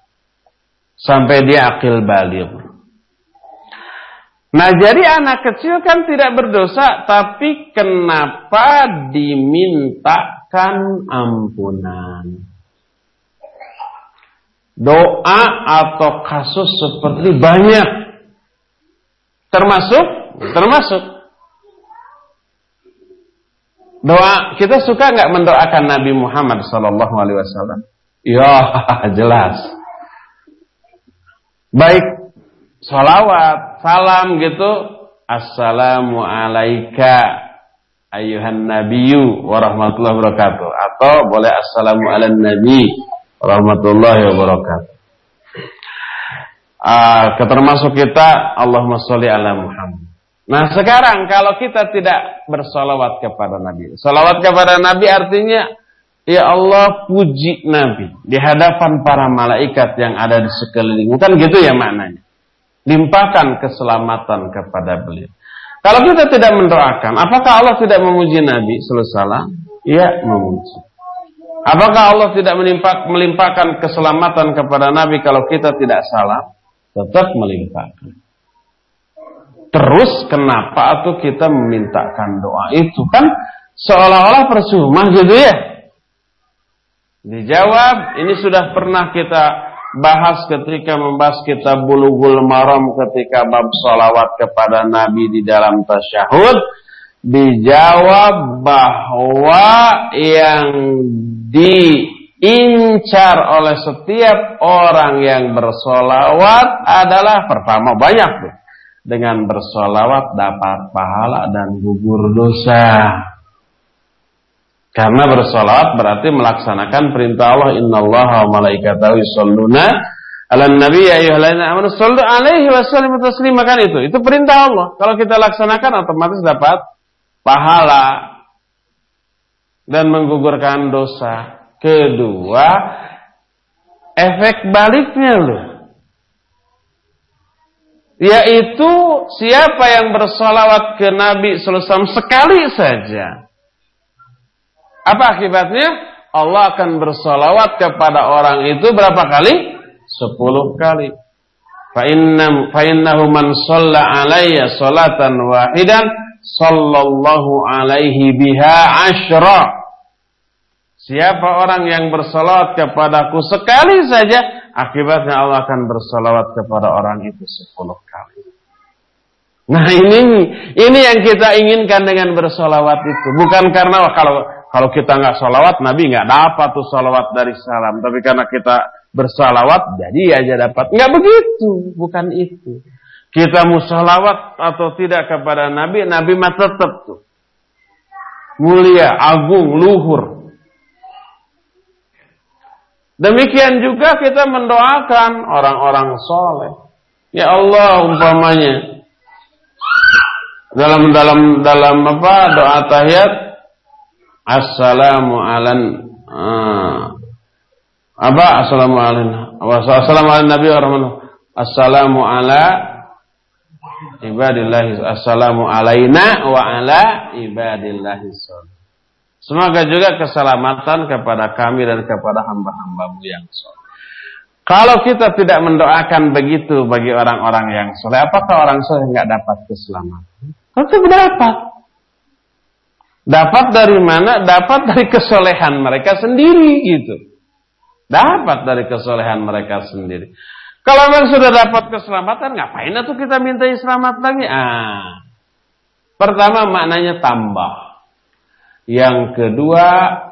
sampai dia akil balik. Nah jadi anak kecil kan tidak berdosa tapi kenapa dimintakan ampunan? Doa atau kasus seperti banyak. Termasuk? Termasuk. Doa kita suka nggak mendoakan Nabi Muhammad Sallallahu Alaihi Wasallam? Ya jelas. Baik salawat, salam gitu, assalamu alaika ayuhan nabiyyu warahmatullahi wabarakatuh. Atau boleh assalamu ala nabi warahmatullahi wabarakatuh. Uh, ketermasuk kita Allahumma sholli ala Muhammad. Nah sekarang kalau kita tidak bersolawat kepada Nabi. Salawat kepada Nabi artinya Ya Allah puji Nabi di hadapan para malaikat yang ada di sekeliling. Kan gitu ya maknanya. Limpahkan keselamatan kepada beliau. Kalau kita tidak mendoakan, apakah Allah tidak memuji Nabi sallallahu Iya, memuji. Apakah Allah tidak melimpah, melimpahkan keselamatan kepada Nabi kalau kita tidak salah? Tetap melimpahkan. Terus kenapa tuh kita memintakan doa itu kan seolah-olah percuma gitu ya? Dijawab, ini sudah pernah kita bahas ketika membahas kitab Bulughul Maram ketika bab salawat kepada Nabi di dalam tasyahud. Dijawab bahwa yang diincar oleh setiap orang yang bersolawat adalah pertama banyak tuh. Dengan bersolawat dapat pahala dan gugur dosa. Karena bersolawat berarti melaksanakan perintah Allah. Inna Allah wa malaikatahu yusalluna ala nabi ya ayyuhalladzina amanu sallu alaihi wa sallimu taslima kan itu. Itu perintah Allah. Kalau kita laksanakan otomatis dapat pahala dan menggugurkan dosa. Kedua, efek baliknya loh. Yaitu siapa yang bersolawat ke Nabi SAW sekali saja. Apa akibatnya? Allah akan bersolawat kepada orang itu berapa kali? Sepuluh kali. Fa'innahu man sholla alaiya salatan wahidan sallallahu alaihi biha ashra. Siapa orang yang bersolawat kepadaku sekali saja, akibatnya Allah akan bersolawat kepada orang itu sepuluh kali. Nah ini ini yang kita inginkan dengan bersolawat itu. Bukan karena kalau kalau kita nggak solawat, Nabi nggak dapat tuh solawat dari salam. Tapi karena kita bersalawat, jadi aja dapat. Nggak begitu, bukan itu. Kita mau solawat atau tidak kepada Nabi, Nabi mah tetap tuh. Mulia, agung, luhur. Demikian juga kita mendoakan orang-orang soleh. Ya Allah umpamanya dalam dalam dalam apa doa tahiyat assalamu alan uh, apa assalamu alan assalamu alan nabi wa assalamu ala ibadillahi assalamu alaina wa ala ibadillahi Semoga juga keselamatan kepada kami dan kepada hamba-hambamu yang soleh. Kalau kita tidak mendoakan begitu bagi orang-orang yang soleh, apakah orang soleh nggak dapat keselamatan? Tentu dapat. Dapat dari mana? Dapat dari kesolehan mereka sendiri gitu. Dapat dari kesolehan mereka sendiri. Kalau memang sudah dapat keselamatan, ngapain tuh kita minta selamat lagi? Ah, pertama maknanya tambah. Yang kedua,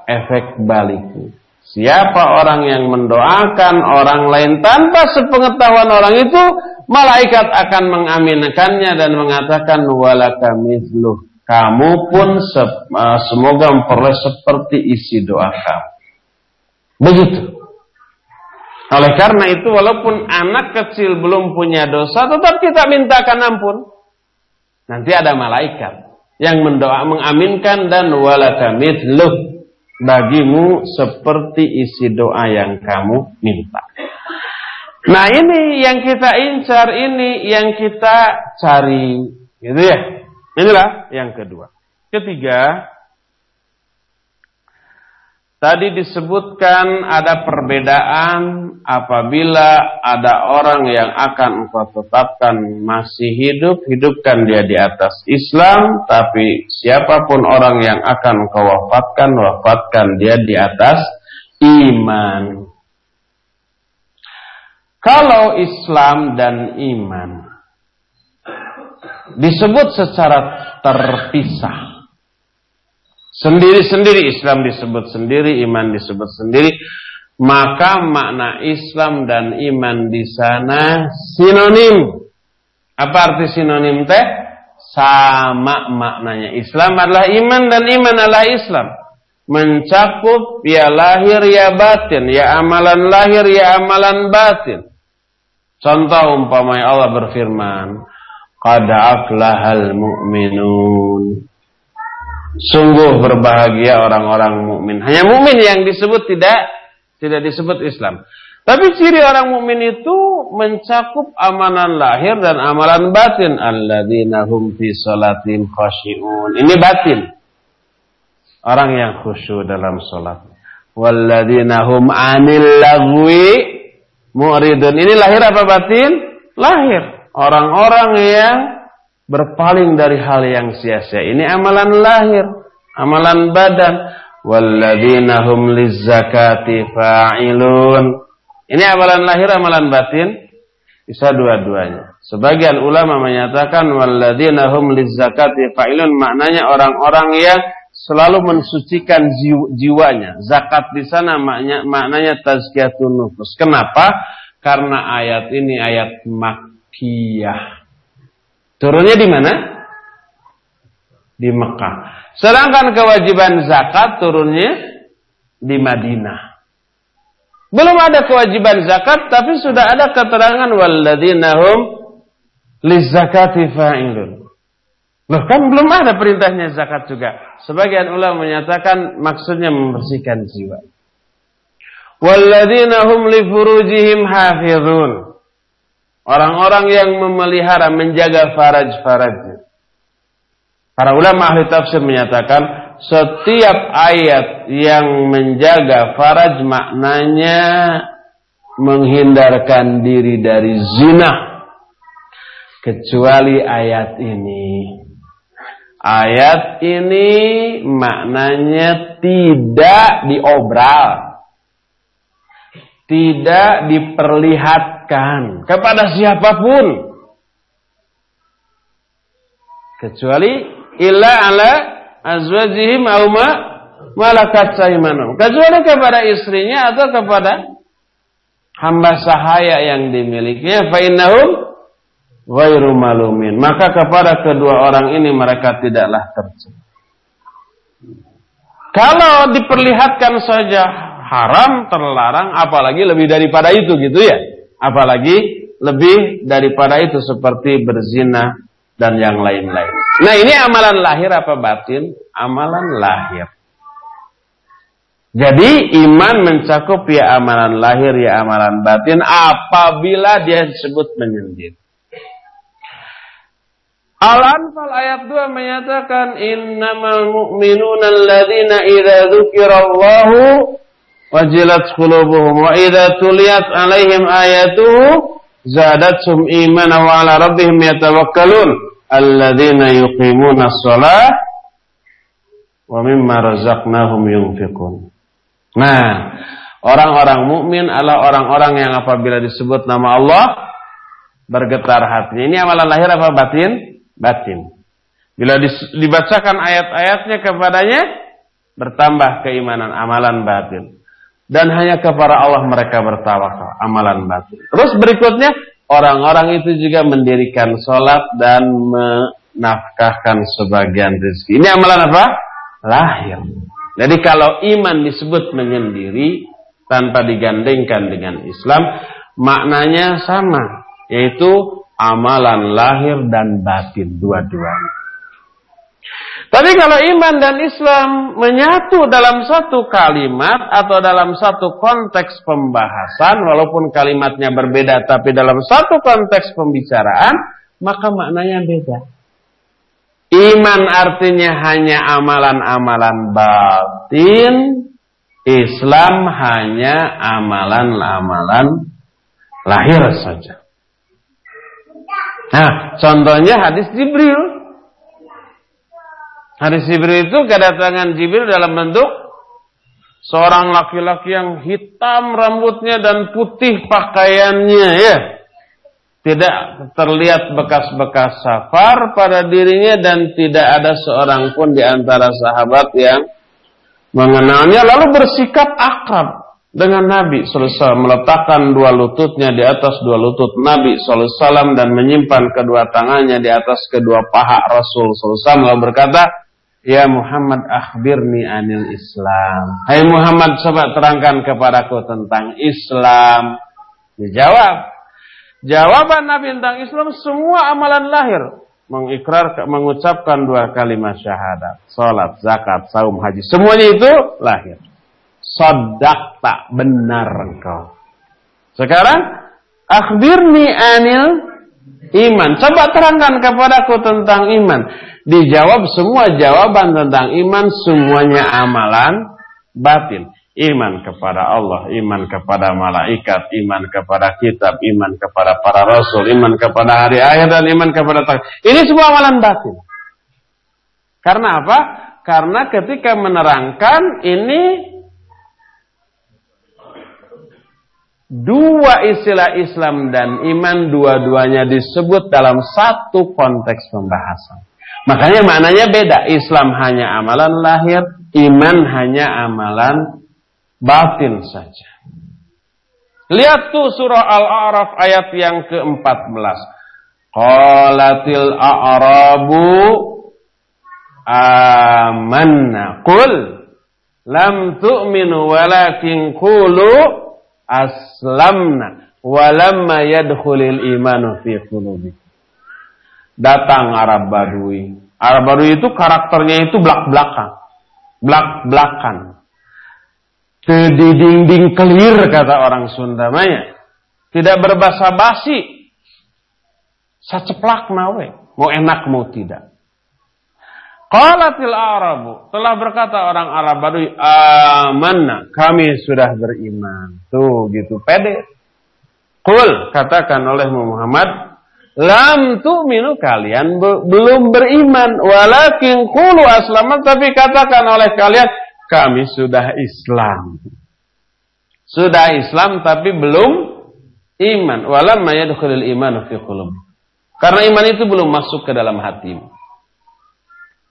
efek balik. Siapa orang yang mendoakan orang lain tanpa sepengetahuan orang itu, malaikat akan mengaminkannya dan mengatakan walaka. Kamu pun uh, semoga memperoleh seperti isi doa kamu. Begitu. Oleh karena itu walaupun anak kecil belum punya dosa tetap kita mintakan ampun. Nanti ada malaikat yang mendoa mengaminkan dan walaka mithluh bagimu seperti isi doa yang kamu minta. Nah ini yang kita incar, ini yang kita cari, gitu ya. Inilah yang kedua. Ketiga, Tadi disebutkan ada perbedaan apabila ada orang yang akan engkau tetapkan masih hidup, hidupkan dia di atas Islam, tapi siapa pun orang yang akan engkau wafatkan, wafatkan dia di atas iman. Kalau Islam dan iman disebut secara terpisah, Sendiri-sendiri Islam disebut sendiri, iman disebut sendiri. Maka makna Islam dan iman di sana sinonim. Apa arti sinonim teh? Sama maknanya. Islam adalah iman dan iman adalah Islam. Mencakup ya lahir ya batin, ya amalan lahir ya amalan batin. Contoh umpamanya Allah berfirman, Qad aflahal mu'minun. Sungguh berbahagia orang-orang mukmin. Hanya mukmin yang disebut tidak tidak disebut Islam. Tapi ciri orang mukmin itu mencakup amalan lahir dan amalan batin. Alladzina hum fi salatin khashi'un. Ini batin. Orang yang khusyuk dalam salat. Walladzina hum 'anil lagwi mu'ridun. Ini lahir apa batin? Lahir. Orang-orang yang berpaling dari hal yang sia-sia. Ini amalan lahir, amalan badan. walladzina hum lizzakati fa'ilun. Ini amalan lahir, amalan batin? Bisa dua-duanya. Sebagian ulama menyatakan walladzina hum lizzakati fa'ilun maknanya orang-orang yang selalu mensucikan jiwanya. Zakat di sana maknanya, maknanya tazkiyatun nufus. Kenapa? Karena ayat ini ayat makkiyah. Turunnya di mana? Di Mekah. Sedangkan kewajiban zakat turunnya di Madinah. Belum ada kewajiban zakat tapi sudah ada keterangan walladzina hum lizakati fa'ilun. Loh kan belum ada perintahnya zakat juga. Sebagian ulama menyatakan maksudnya membersihkan jiwa. Walladzina hum li furujihim hafizun. Orang-orang yang memelihara menjaga faraj-farajnya. Para ulama ahli tafsir menyatakan setiap ayat yang menjaga faraj maknanya menghindarkan diri dari zina kecuali ayat ini Ayat ini maknanya tidak diobral. Tidak diperlihatkan kepada siapa pun. Kecuali illa ala azwajihim auma malakat saimanum. Kecuali kepada istrinya atau kepada hamba sahaya yang dimilikinya. Fa innahum ghairu malumin. Maka kepada kedua orang ini mereka tidaklah tercela. Kalau diperlihatkan saja haram, terlarang, apalagi lebih daripada itu gitu ya. Apalagi lebih daripada itu seperti berzina dan yang lain-lain. Nah ini amalan lahir apa batin? Amalan lahir. Jadi iman mencakup ya amalan lahir ya amalan batin apabila dia disebut menyendiri. Al-Anfal ayat 2 menyatakan innamal mu'minuna alladzina idza dzukirallahu wajilat qulubuhum wa idza tuliyat alaihim ayatuhu zadatsum imanan wa ala rabbihim yatawakkalun alladzina yuqimuna shalah wa mimma razaqnahum yunfiqun. Nah, orang-orang mukmin adalah orang-orang yang apabila disebut nama Allah bergetar hatinya. Ini amalan lahir apa batin? batin. Bila dibacakan ayat-ayatnya kepadanya, bertambah keimanan amalan batin. Dan hanya kepada Allah mereka bertawakal, amalan batin. Terus berikutnya, orang-orang itu juga mendirikan sholat dan menafkahkan sebagian rezeki. Ini amalan apa? Lahir. Jadi kalau iman disebut menyendiri, tanpa digandengkan dengan Islam, maknanya sama. Yaitu amalan lahir dan batin dua-duanya. Tapi kalau iman dan Islam menyatu dalam satu kalimat atau dalam satu konteks pembahasan, walaupun kalimatnya berbeda tapi dalam satu konteks pembicaraan, maka maknanya beda. Iman artinya hanya amalan-amalan batin, Islam hanya amalan-amalan lahir saja. Nah, contohnya hadis Jibril. Hadis Jibril itu kedatangan Jibril dalam bentuk seorang laki-laki yang hitam rambutnya dan putih pakaiannya ya. Tidak terlihat bekas-bekas safar pada dirinya dan tidak ada seorang pun di antara sahabat yang mengenalnya lalu bersikap akrab dengan Nabi SAW meletakkan dua lututnya di atas dua lutut Nabi SAW dan menyimpan kedua tangannya di atas kedua paha Rasul SAW lalu berkata Ya Muhammad akhbirni anil Islam. Hai Muhammad coba terangkan kepadaku tentang Islam. Dijawab Jawaban Nabi tentang Islam semua amalan lahir. Mengikrar mengucapkan dua kalimat syahadat, salat, zakat, saum, haji. Semuanya itu lahir. Tak benar engkau. Sekarang akhbirni anil iman. Coba terangkan kepadaku tentang iman. Dijawab semua jawaban tentang iman semuanya amalan batin. Iman kepada Allah, iman kepada malaikat, iman kepada kitab, iman kepada para rasul, iman kepada hari akhir dan iman kepada takdir. Ini semua amalan batin. Karena apa? Karena ketika menerangkan ini dua istilah Islam dan iman dua-duanya disebut dalam satu konteks pembahasan. Makanya maknanya beda. Islam hanya amalan lahir, iman hanya amalan batin saja. Lihat tuh surah Al-A'raf ayat yang ke-14. Qalatil a'rabu amanna. Qul lam tu'minu walakin qulu aslamna walamma yadkhulil imanu fi qulubikum datang Arab Badui. Arab Badui itu karakternya itu belak-belakan. Belak-belakan. Kediding-ding kelir kata orang Sunda Maya. Tidak berbahasa basi. Saceplak mawe. Mau enak mau tidak. Qalatil Arabu. Telah berkata orang Arab Badui. Amanna. Kami sudah beriman. Tuh gitu. Pede. Kul. Katakan oleh Muhammad. Lam tu'minu kalian be belum beriman. Walakin kulu aslamat. Tapi katakan oleh kalian. Kami sudah Islam. Sudah Islam tapi belum iman. Walam mayadkhulil iman fi qulub. Karena iman itu belum masuk ke dalam hatimu.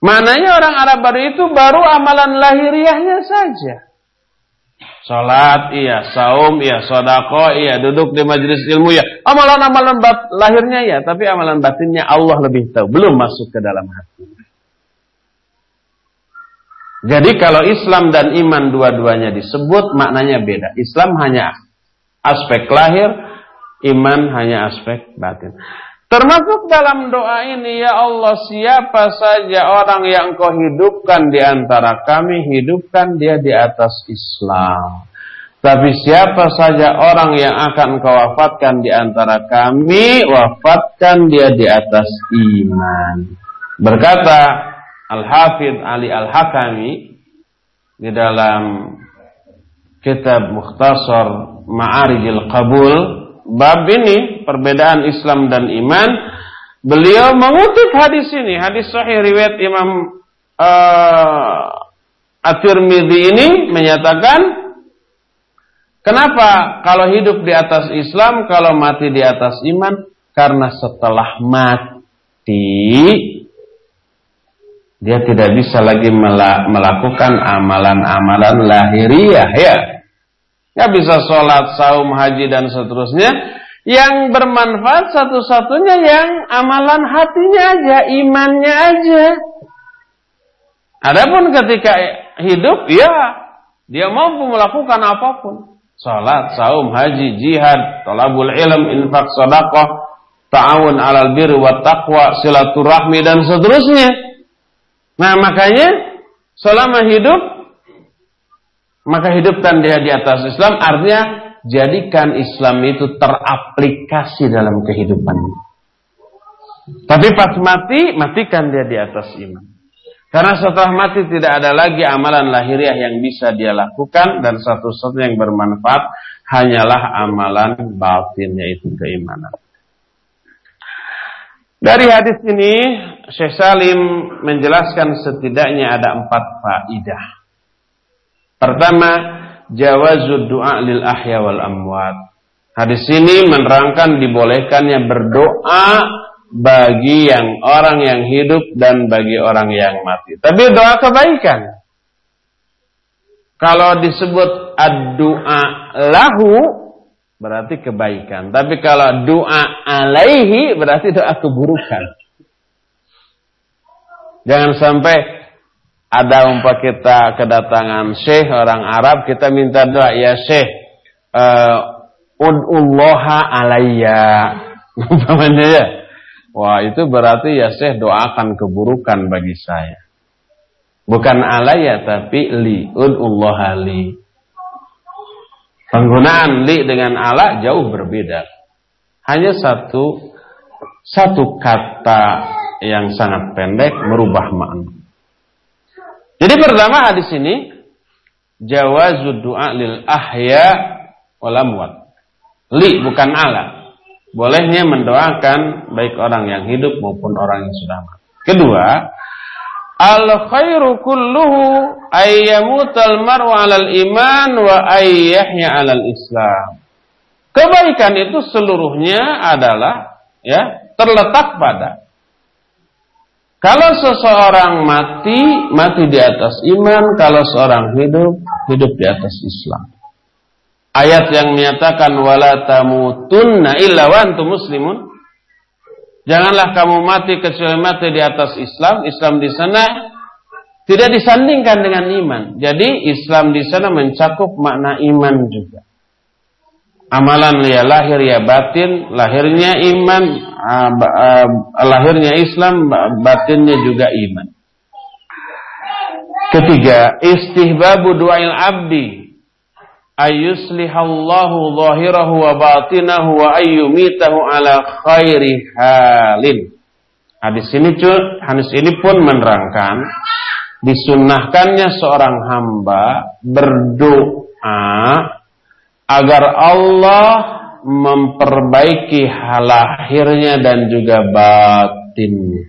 Mananya orang Arab baru itu baru amalan lahiriahnya saja. Salat, iya. Saum, iya. Sodako, iya. Duduk di majelis ilmu, ya. Amalan-amalan lahirnya, ya. Tapi amalan batinnya Allah lebih tahu. Belum masuk ke dalam hati. Jadi kalau Islam dan iman dua-duanya disebut, maknanya beda. Islam hanya aspek lahir, iman hanya aspek batin. Termasuk dalam doa ini, ya Allah siapa saja orang yang kau hidupkan di antara kami, hidupkan dia di atas Islam. Tapi siapa saja orang yang akan kau wafatkan di antara kami, wafatkan dia di atas iman. Berkata Al-Hafidh Ali Al-Hakami di dalam kitab Mukhtasar Ma'arijil Qabul bab ini perbedaan Islam dan iman beliau mengutip hadis ini. Hadis sahih riwayat Imam uh, At-Tirmidzi ini menyatakan kenapa kalau hidup di atas Islam kalau mati di atas iman? Karena setelah mati dia tidak bisa lagi melakukan amalan-amalan lahiriah ya. Nggak bisa sholat, saum, haji, dan seterusnya. Yang bermanfaat satu-satunya yang amalan hatinya aja, imannya aja. Adapun ketika hidup, ya dia mampu melakukan apa pun. Salat, saum, haji, jihad, tolabul ilm, infak, sodakoh, ta'awun alal bir wa taqwa, silaturahmi, dan seterusnya. Nah makanya selama hidup maka hidupkan dia di atas Islam artinya jadikan Islam itu teraplikasi dalam kehidupan. Tapi pas mati, matikan dia di atas iman. Karena setelah mati tidak ada lagi amalan lahiriah yang bisa dia lakukan dan satu-satunya yang bermanfaat hanyalah amalan batin yaitu keimanan. Dari hadis ini Syekh Salim menjelaskan setidaknya ada empat faidah. Pertama, jawazud doa lil ahya wal amwat. Hadis ini menerangkan dibolehkannya berdoa bagi yang orang yang hidup dan bagi orang yang mati. Tapi doa kebaikan. Kalau disebut ad-du'a lahu berarti kebaikan. Tapi kalau doa alaihi berarti doa keburukan. Jangan sampai ada umpah kita kedatangan syekh orang Arab, kita minta doa, ya syekh, uh, ud'ullaha alayya. Umpamanya ya. Wah itu berarti ya syekh doakan keburukan bagi saya. Bukan alayya tapi li, ud'ullaha li. Penggunaan li dengan ala jauh berbeda. Hanya satu satu kata yang sangat pendek merubah makna. Jadi pertama hadis ini jawazud du'a lil ahya wal amwat. Li bukan ala. Bolehnya mendoakan baik orang yang hidup maupun orang yang sudah mati. Kedua, Al khairu kulluhu ayyamutal mar'u 'alal iman wa ayyahya 'alal Islam. Kebaikan itu seluruhnya adalah ya terletak pada kalau seseorang mati, mati di atas iman, kalau seorang hidup, hidup di atas Islam. Ayat yang menyatakan wala tamutunna illa wa antum muslimun. Janganlah kamu mati kecuali mati di atas Islam. Islam di sana tidak disandingkan dengan iman. Jadi Islam di sana mencakup makna iman juga. Amalan ya lahir ya batin, lahirnya iman, uh, uh, lahirnya Islam, batinnya juga iman. Ketiga, istihbabu du'ail abdi ayuslihallahu zahirahu wa batinahu wa ayyumitahu ala khairi halin. Hadis ini hadis ini pun menerangkan disunnahkannya seorang hamba berdoa agar Allah memperbaiki lahirnya dan juga batinnya.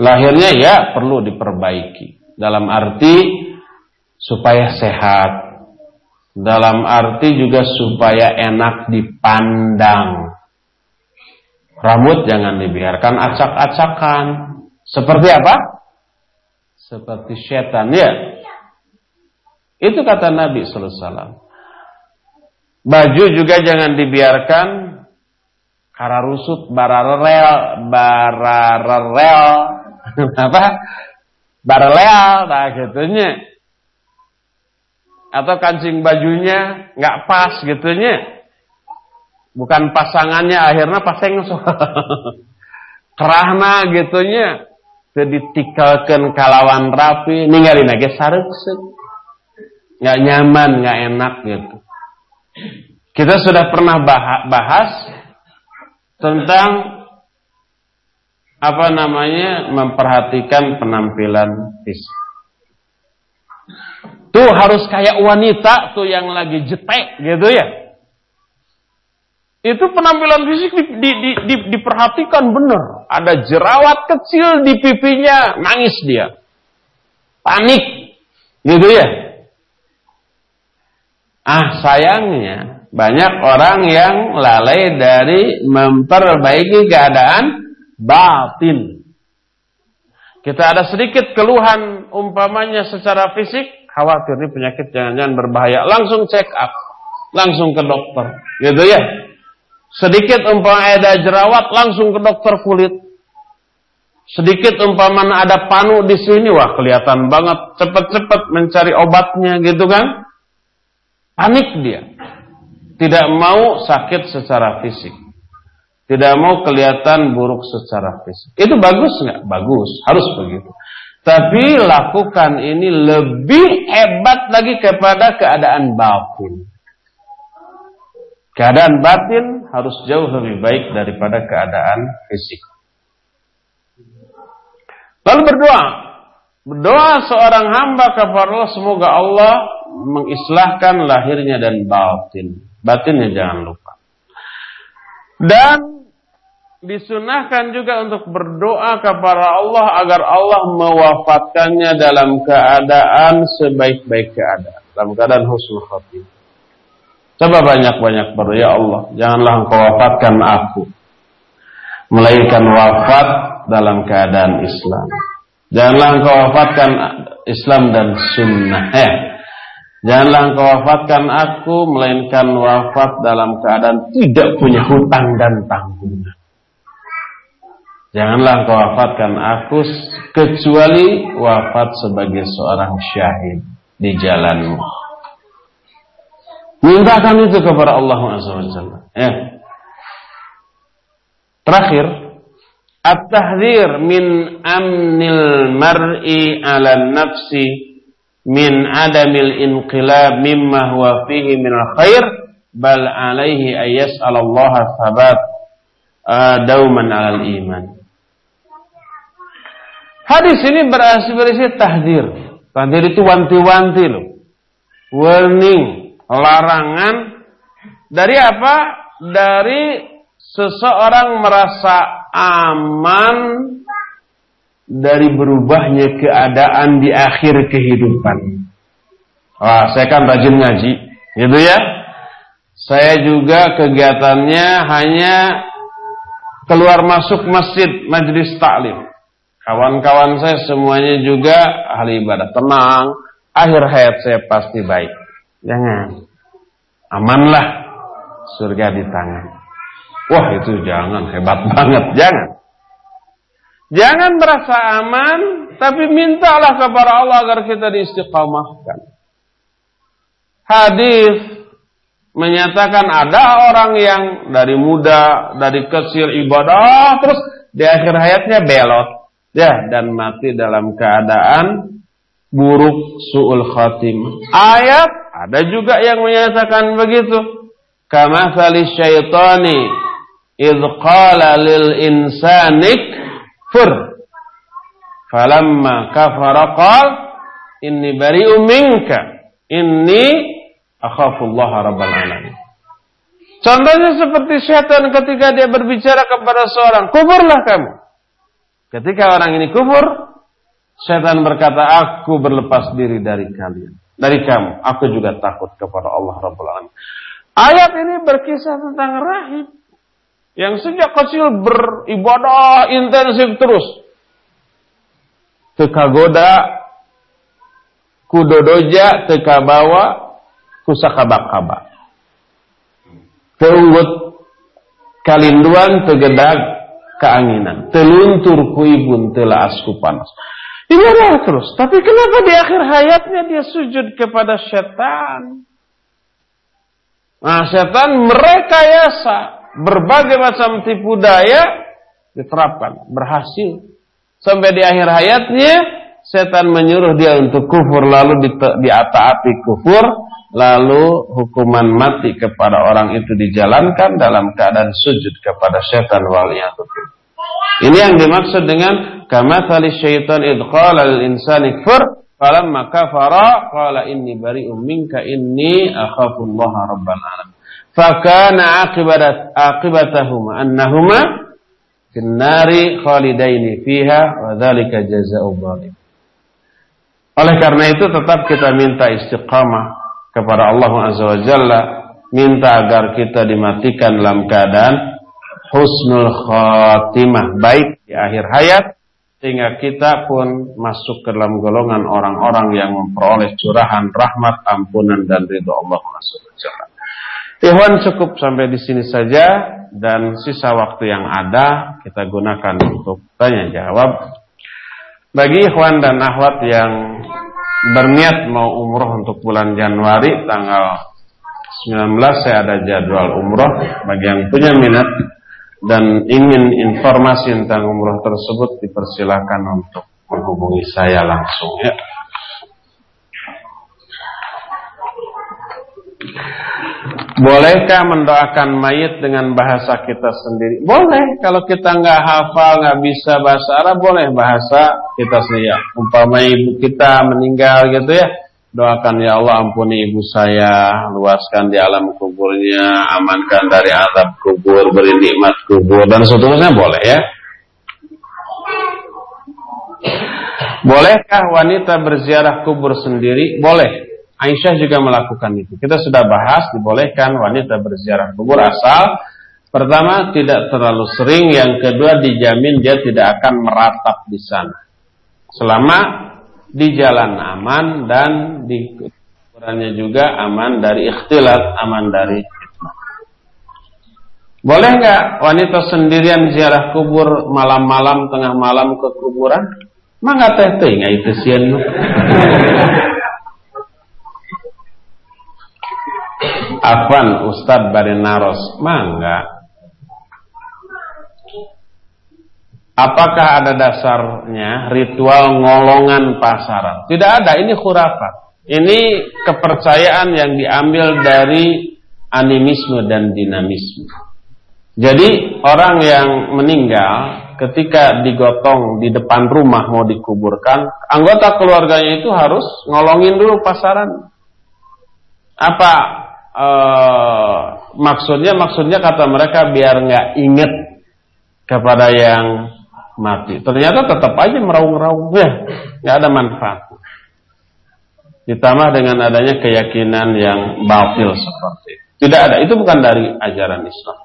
Lahirnya ya perlu diperbaiki dalam arti supaya sehat. Dalam arti juga supaya enak dipandang. Rambut jangan dibiarkan acak-acakan. Seperti apa? Seperti setan ya. Itu kata Nabi sallallahu alaihi wasallam. Baju juga jangan dibiarkan. Kararusut bararel bararel apa? Bararel nah gitunya. Atau kancing bajunya nggak pas gitunya. Bukan pasangannya akhirnya pasang kerahna gitunya. Jadi tikalkan kalawan rapi ninggalin aja sarek nggak nyaman nggak enak gitu kita sudah pernah bahas tentang apa namanya memperhatikan penampilan fisik. Tuh harus kayak wanita tuh yang lagi jetek gitu ya. Itu penampilan fisik di, di, di, di, diperhatikan benar. Ada jerawat kecil di pipinya, nangis dia. Panik. Gitu ya. Ah sayangnya banyak orang yang lalai dari memperbaiki keadaan batin. Kita ada sedikit keluhan umpamanya secara fisik, khawatir ini penyakit jangan-jangan berbahaya, langsung check up, langsung ke dokter, gitu ya. Sedikit umpama ada jerawat, langsung ke dokter kulit. Sedikit umpama ada panu di sini, wah kelihatan banget, cepet-cepet mencari obatnya, gitu kan? Panik dia. Tidak mau sakit secara fisik. Tidak mau kelihatan buruk secara fisik. Itu bagus nggak? Bagus. Harus begitu. Tapi lakukan ini lebih hebat lagi kepada keadaan batin. Keadaan batin harus jauh lebih baik daripada keadaan fisik. Lalu berdoa. Berdoa seorang hamba kepada Allah semoga Allah mengislahkan lahirnya dan batin. Batinnya jangan lupa. Dan disunahkan juga untuk berdoa kepada Allah agar Allah mewafatkannya dalam keadaan sebaik-baik keadaan. Dalam keadaan husnul khatimah. Coba banyak-banyak berdoa, ya Allah, janganlah engkau wafatkan aku. Melainkan wafat dalam keadaan Islam. Janganlah engkau wafatkan Islam dan sunnah. Eh, Janganlah engkau wafatkan aku melainkan wafat dalam keadaan tidak punya hutang dan tanggungan. Janganlah engkau wafatkan aku kecuali wafat sebagai seorang syahid di jalanmu. Mintakan itu kepada Allah SWT. Ya. Terakhir, at-tahdzir min amnil mar'i 'ala nafsi min adamil inqilab mimma huwa fihi min al-khair bal alaihi ayas Allah thabat uh, dauman al iman. Hadis ini berarti berisi tahdir. Tahdir itu wanti-wanti loh. Warning, larangan dari apa? Dari seseorang merasa aman dari berubahnya keadaan di akhir kehidupan. Wah, saya kan rajin ngaji, gitu ya. Saya juga kegiatannya hanya keluar masuk masjid, majlis taklim. Kawan-kawan saya semuanya juga ahli ibadah. Tenang, akhir hayat saya pasti baik. Jangan. Amanlah surga di tangan. Wah itu jangan, hebat banget. Jangan. Jangan merasa aman, tapi mintalah kepada Allah agar kita diistiqamahkan. Hadis menyatakan ada orang yang dari muda, dari kecil ibadah, terus di akhir hayatnya belot. Ya, dan mati dalam keadaan buruk su'ul khatim. Ayat ada juga yang menyatakan begitu. Kama syaitani idh qala lil insanik fur. Falamma kafara qal inni bari'u minka inni akhafullaha rabbal alamin. Contohnya seperti syaitan ketika dia berbicara kepada seorang, kuburlah kamu. Ketika orang ini kufur, syaitan berkata, aku berlepas diri dari kalian. Dari kamu. Aku juga takut kepada Allah Rabbul Alamin. Ayat ini berkisah tentang rahim. Yang sejak kecil beribadah intensif terus. Teka goda, kudodoja, teka bawa, kusakabak-kabak. Teunggut kalinduan tegedag keanginan. Teluntur kuibun telah asku panas. Ibadah terus. Tapi kenapa di akhir hayatnya dia sujud kepada setan? Nah, setan merekayasa berbagai macam tipu daya diterapkan, berhasil. Sampai di akhir hayatnya setan menyuruh dia untuk kufur lalu di, api kufur lalu hukuman mati kepada orang itu dijalankan dalam keadaan sujud kepada setan waliyadzubillah. Ini yang dimaksud dengan kamathali syaitan id qala lil insani kfur falamma kafara qala inni bari'um minka inni akhafu Allah rabbal alamin. Fakana aqibat aqibatahuma annahuma fin nari khalidaini fiha wa dzalika jazaa'u dhalim. Oleh karena itu tetap kita minta istiqamah kepada Allah Azza wa Jalla, minta agar kita dimatikan dalam keadaan husnul khatimah baik di akhir hayat sehingga kita pun masuk ke dalam golongan orang-orang yang memperoleh curahan rahmat, ampunan dan ridho Allah Subhanahu Ikhwan cukup sampai di sini saja dan sisa waktu yang ada kita gunakan untuk tanya jawab. Bagi ikhwan dan akhwat yang berniat mau umroh untuk bulan Januari tanggal 19 saya ada jadwal umroh bagi yang punya minat dan ingin informasi tentang umroh tersebut dipersilakan untuk menghubungi saya langsung ya. Bolehkah mendoakan mayit dengan bahasa kita sendiri? Boleh. Kalau kita nggak hafal, nggak bisa bahasa Arab, boleh bahasa kita sendiri. Umpama ibu kita meninggal gitu ya, Doakan ya Allah ampuni ibu saya, luaskan di alam kuburnya, amankan dari azab kubur, beri nikmat kubur dan seterusnya boleh ya. Bolehkah wanita berziarah kubur sendiri? Boleh. Aisyah juga melakukan itu. Kita sudah bahas dibolehkan wanita berziarah kubur asal pertama tidak terlalu sering, yang kedua dijamin dia tidak akan meratap di sana. Selama di jalan aman dan di ukurannya juga aman dari ikhtilat, aman dari fitnah. Boleh nggak wanita sendirian ziarah kubur malam-malam tengah malam ke kuburan? Mangga teh teh nggak itu sian Afan Ustadz Barenaros, mangga Apakah ada dasarnya ritual ngolongan pasaran? Tidak ada, ini khurafat. Ini kepercayaan yang diambil dari animisme dan dinamisme. Jadi orang yang meninggal ketika digotong di depan rumah mau dikuburkan, anggota keluarganya itu harus ngolongin dulu pasaran. Apa eh, maksudnya? Maksudnya kata mereka biar nggak inget kepada yang mati. Ternyata tetap aja meraung-raung. Ya, nggak ada manfaat. Ditambah dengan adanya keyakinan yang batil seperti itu. Tidak ada. Itu bukan dari ajaran Islam.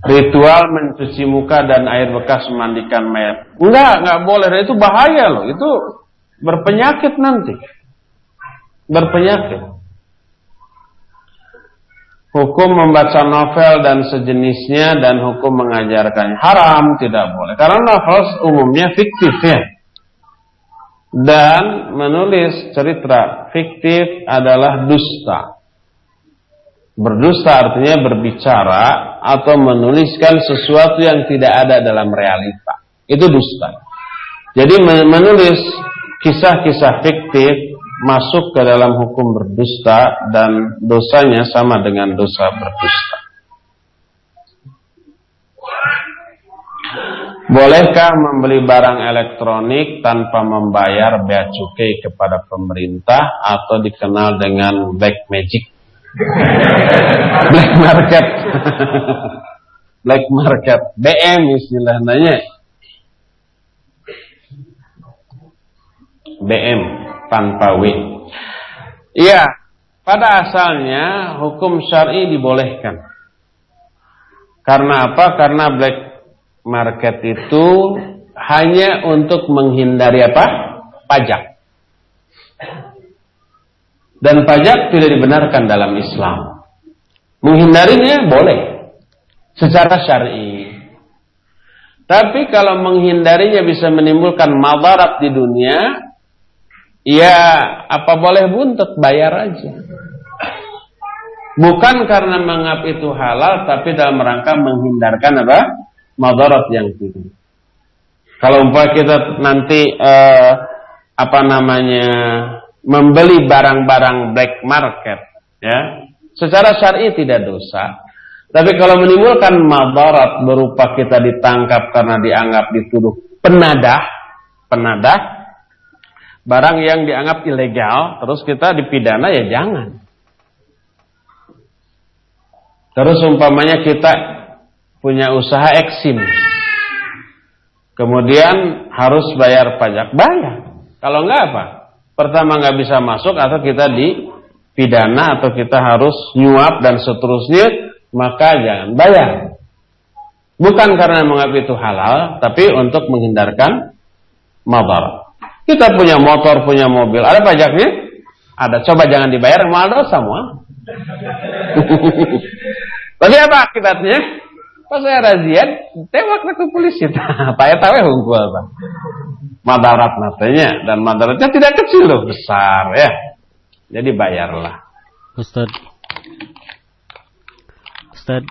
Ritual mencuci muka dan air bekas memandikan mayat. Enggak, enggak boleh. Itu bahaya loh. Itu berpenyakit nanti. Berpenyakit. Hukum membaca novel dan sejenisnya dan hukum mengajarkannya haram tidak boleh karena novel umumnya fiktif ya. Dan menulis cerita fiktif adalah dusta. Berdusta artinya berbicara atau menuliskan sesuatu yang tidak ada dalam realita. Itu dusta. Jadi menulis kisah-kisah fiktif masuk ke dalam hukum berdusta dan dosanya sama dengan dosa berdusta. Bolehkah membeli barang elektronik tanpa membayar bea cukai kepada pemerintah atau dikenal dengan black magic? black market. black market. BM istilahnya. BM tanpa W. Iya, pada asalnya hukum syar'i dibolehkan. Karena apa? Karena black market itu hanya untuk menghindari apa? Pajak. Dan pajak tidak dibenarkan dalam Islam. Menghindarinya boleh secara syar'i. Tapi kalau menghindarinya bisa menimbulkan madarat di dunia, Ya, apa boleh buntut, bayar aja. Bukan karena menganggap itu halal, tapi dalam rangka menghindarkan apa? Madarat yang tinggi. Kalau umpah kita nanti eh, apa namanya membeli barang-barang black market, ya, secara syar'i tidak dosa. Tapi kalau menimbulkan madarat berupa kita ditangkap karena dianggap dituduh penadah, penadah, barang yang dianggap ilegal, terus kita dipidana ya jangan. Terus umpamanya kita punya usaha eksim. Kemudian harus bayar pajak, bayar. Kalau enggak apa? Pertama enggak bisa masuk atau kita dipidana atau kita harus nyuap dan seterusnya, maka jangan bayar. Bukan karena menganggap itu halal, tapi untuk menghindarkan mabar. Kita punya motor, punya mobil. Ada pajaknya? Ada. Coba jangan dibayar, mal dosa semua. Tapi apa akibatnya? Pas saya razia, tewak ke polisi. Pak tahu hukum apa? Madarat matanya dan madaratnya tidak kecil loh, besar ya. Jadi bayarlah. Ustaz. Ustaz.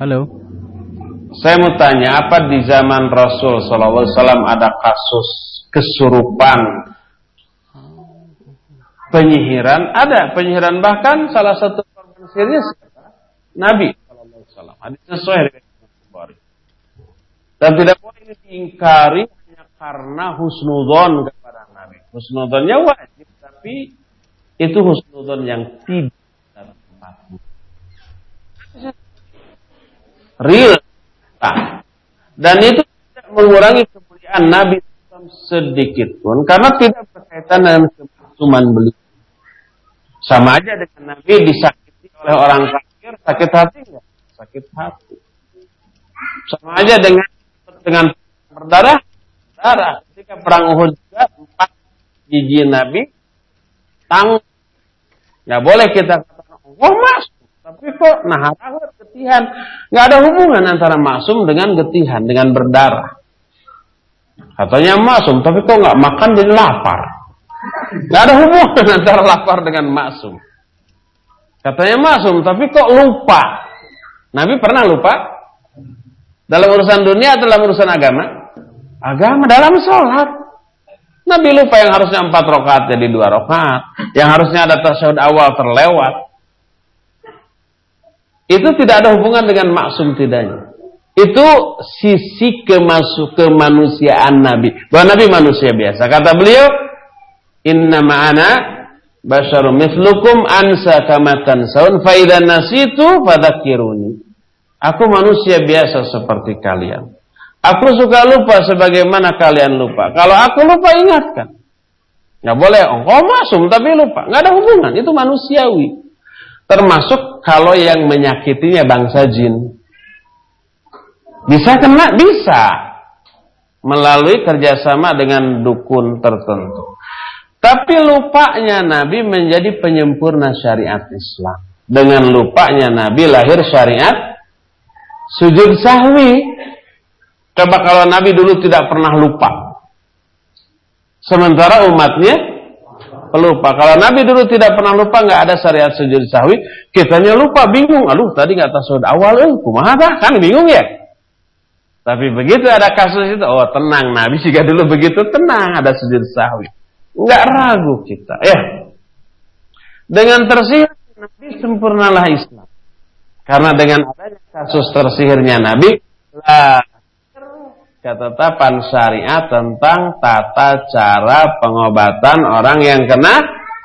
Halo. Saya mau tanya, apa di zaman Rasul Wasallam ada kasus kesurupan penyihiran? Ada penyihiran bahkan salah satu korban sihirnya Nabi Sallallahu Alaihi Wasallam. Sesuai dengan Bukhari. Dan tidak boleh ini diingkari hanya karena husnudon kepada Nabi. Husnudonnya wajib, tapi itu husnudon yang tidak real dan itu tidak mengurangi kemuliaan Nabi sedikit pun karena tidak berkaitan dengan kemaksuman beliau. Sama aja dengan Nabi disakiti oleh orang kafir, sakit hati enggak? Sakit hati. Sama aja dengan dengan berdarah, darah. Ketika perang Uhud juga empat gigi Nabi tang nggak boleh kita katakan, oh mas, tapi kok nah ketihan. Nggak ada hubungan antara masum dengan getihan, dengan berdarah. Katanya masum, tapi kok nggak makan jadi lapar. Nggak ada hubungan antara lapar dengan masum. Katanya masum, tapi kok lupa. Nabi pernah lupa? Dalam urusan dunia atau dalam urusan agama? Agama dalam sholat. Nabi lupa yang harusnya empat rakaat jadi dua rakaat, yang harusnya ada tasyahud awal terlewat, itu tidak ada hubungan dengan maksum tidaknya. Itu sisi kemasuk kemanusiaan Nabi. Bahwa Nabi manusia biasa. Kata beliau, Inna ma'ana basyarum mislukum ansa kamatan saun faidan nasitu fadakiruni. Aku manusia biasa seperti kalian. Aku suka lupa sebagaimana kalian lupa. Kalau aku lupa ingatkan. Nggak boleh engkau masuk tapi lupa. Nggak ada hubungan. Itu manusiawi. Termasuk kalau yang menyakitinya bangsa jin. Bisa kena? Bisa. Melalui kerjasama dengan dukun tertentu. Tapi lupanya Nabi menjadi penyempurna syariat Islam. Dengan lupanya Nabi lahir syariat sujud sahwi. Coba kalau Nabi dulu tidak pernah lupa. Sementara umatnya pelupa. Kalau Nabi dulu tidak pernah lupa, nggak ada syariat sujud sahwi, kitanya lupa, bingung. Aduh, tadi nggak tasawuf awal, eh, kumaha kan bingung ya. Tapi begitu ada kasus itu, oh tenang, Nabi juga dulu begitu tenang, ada sujud sahwi. Nggak ragu kita, ya. Dengan tersihir Nabi sempurnalah Islam. Karena dengan adanya kasus tersihirnya Nabi, lah ketetapan syariat tentang tata cara pengobatan orang yang kena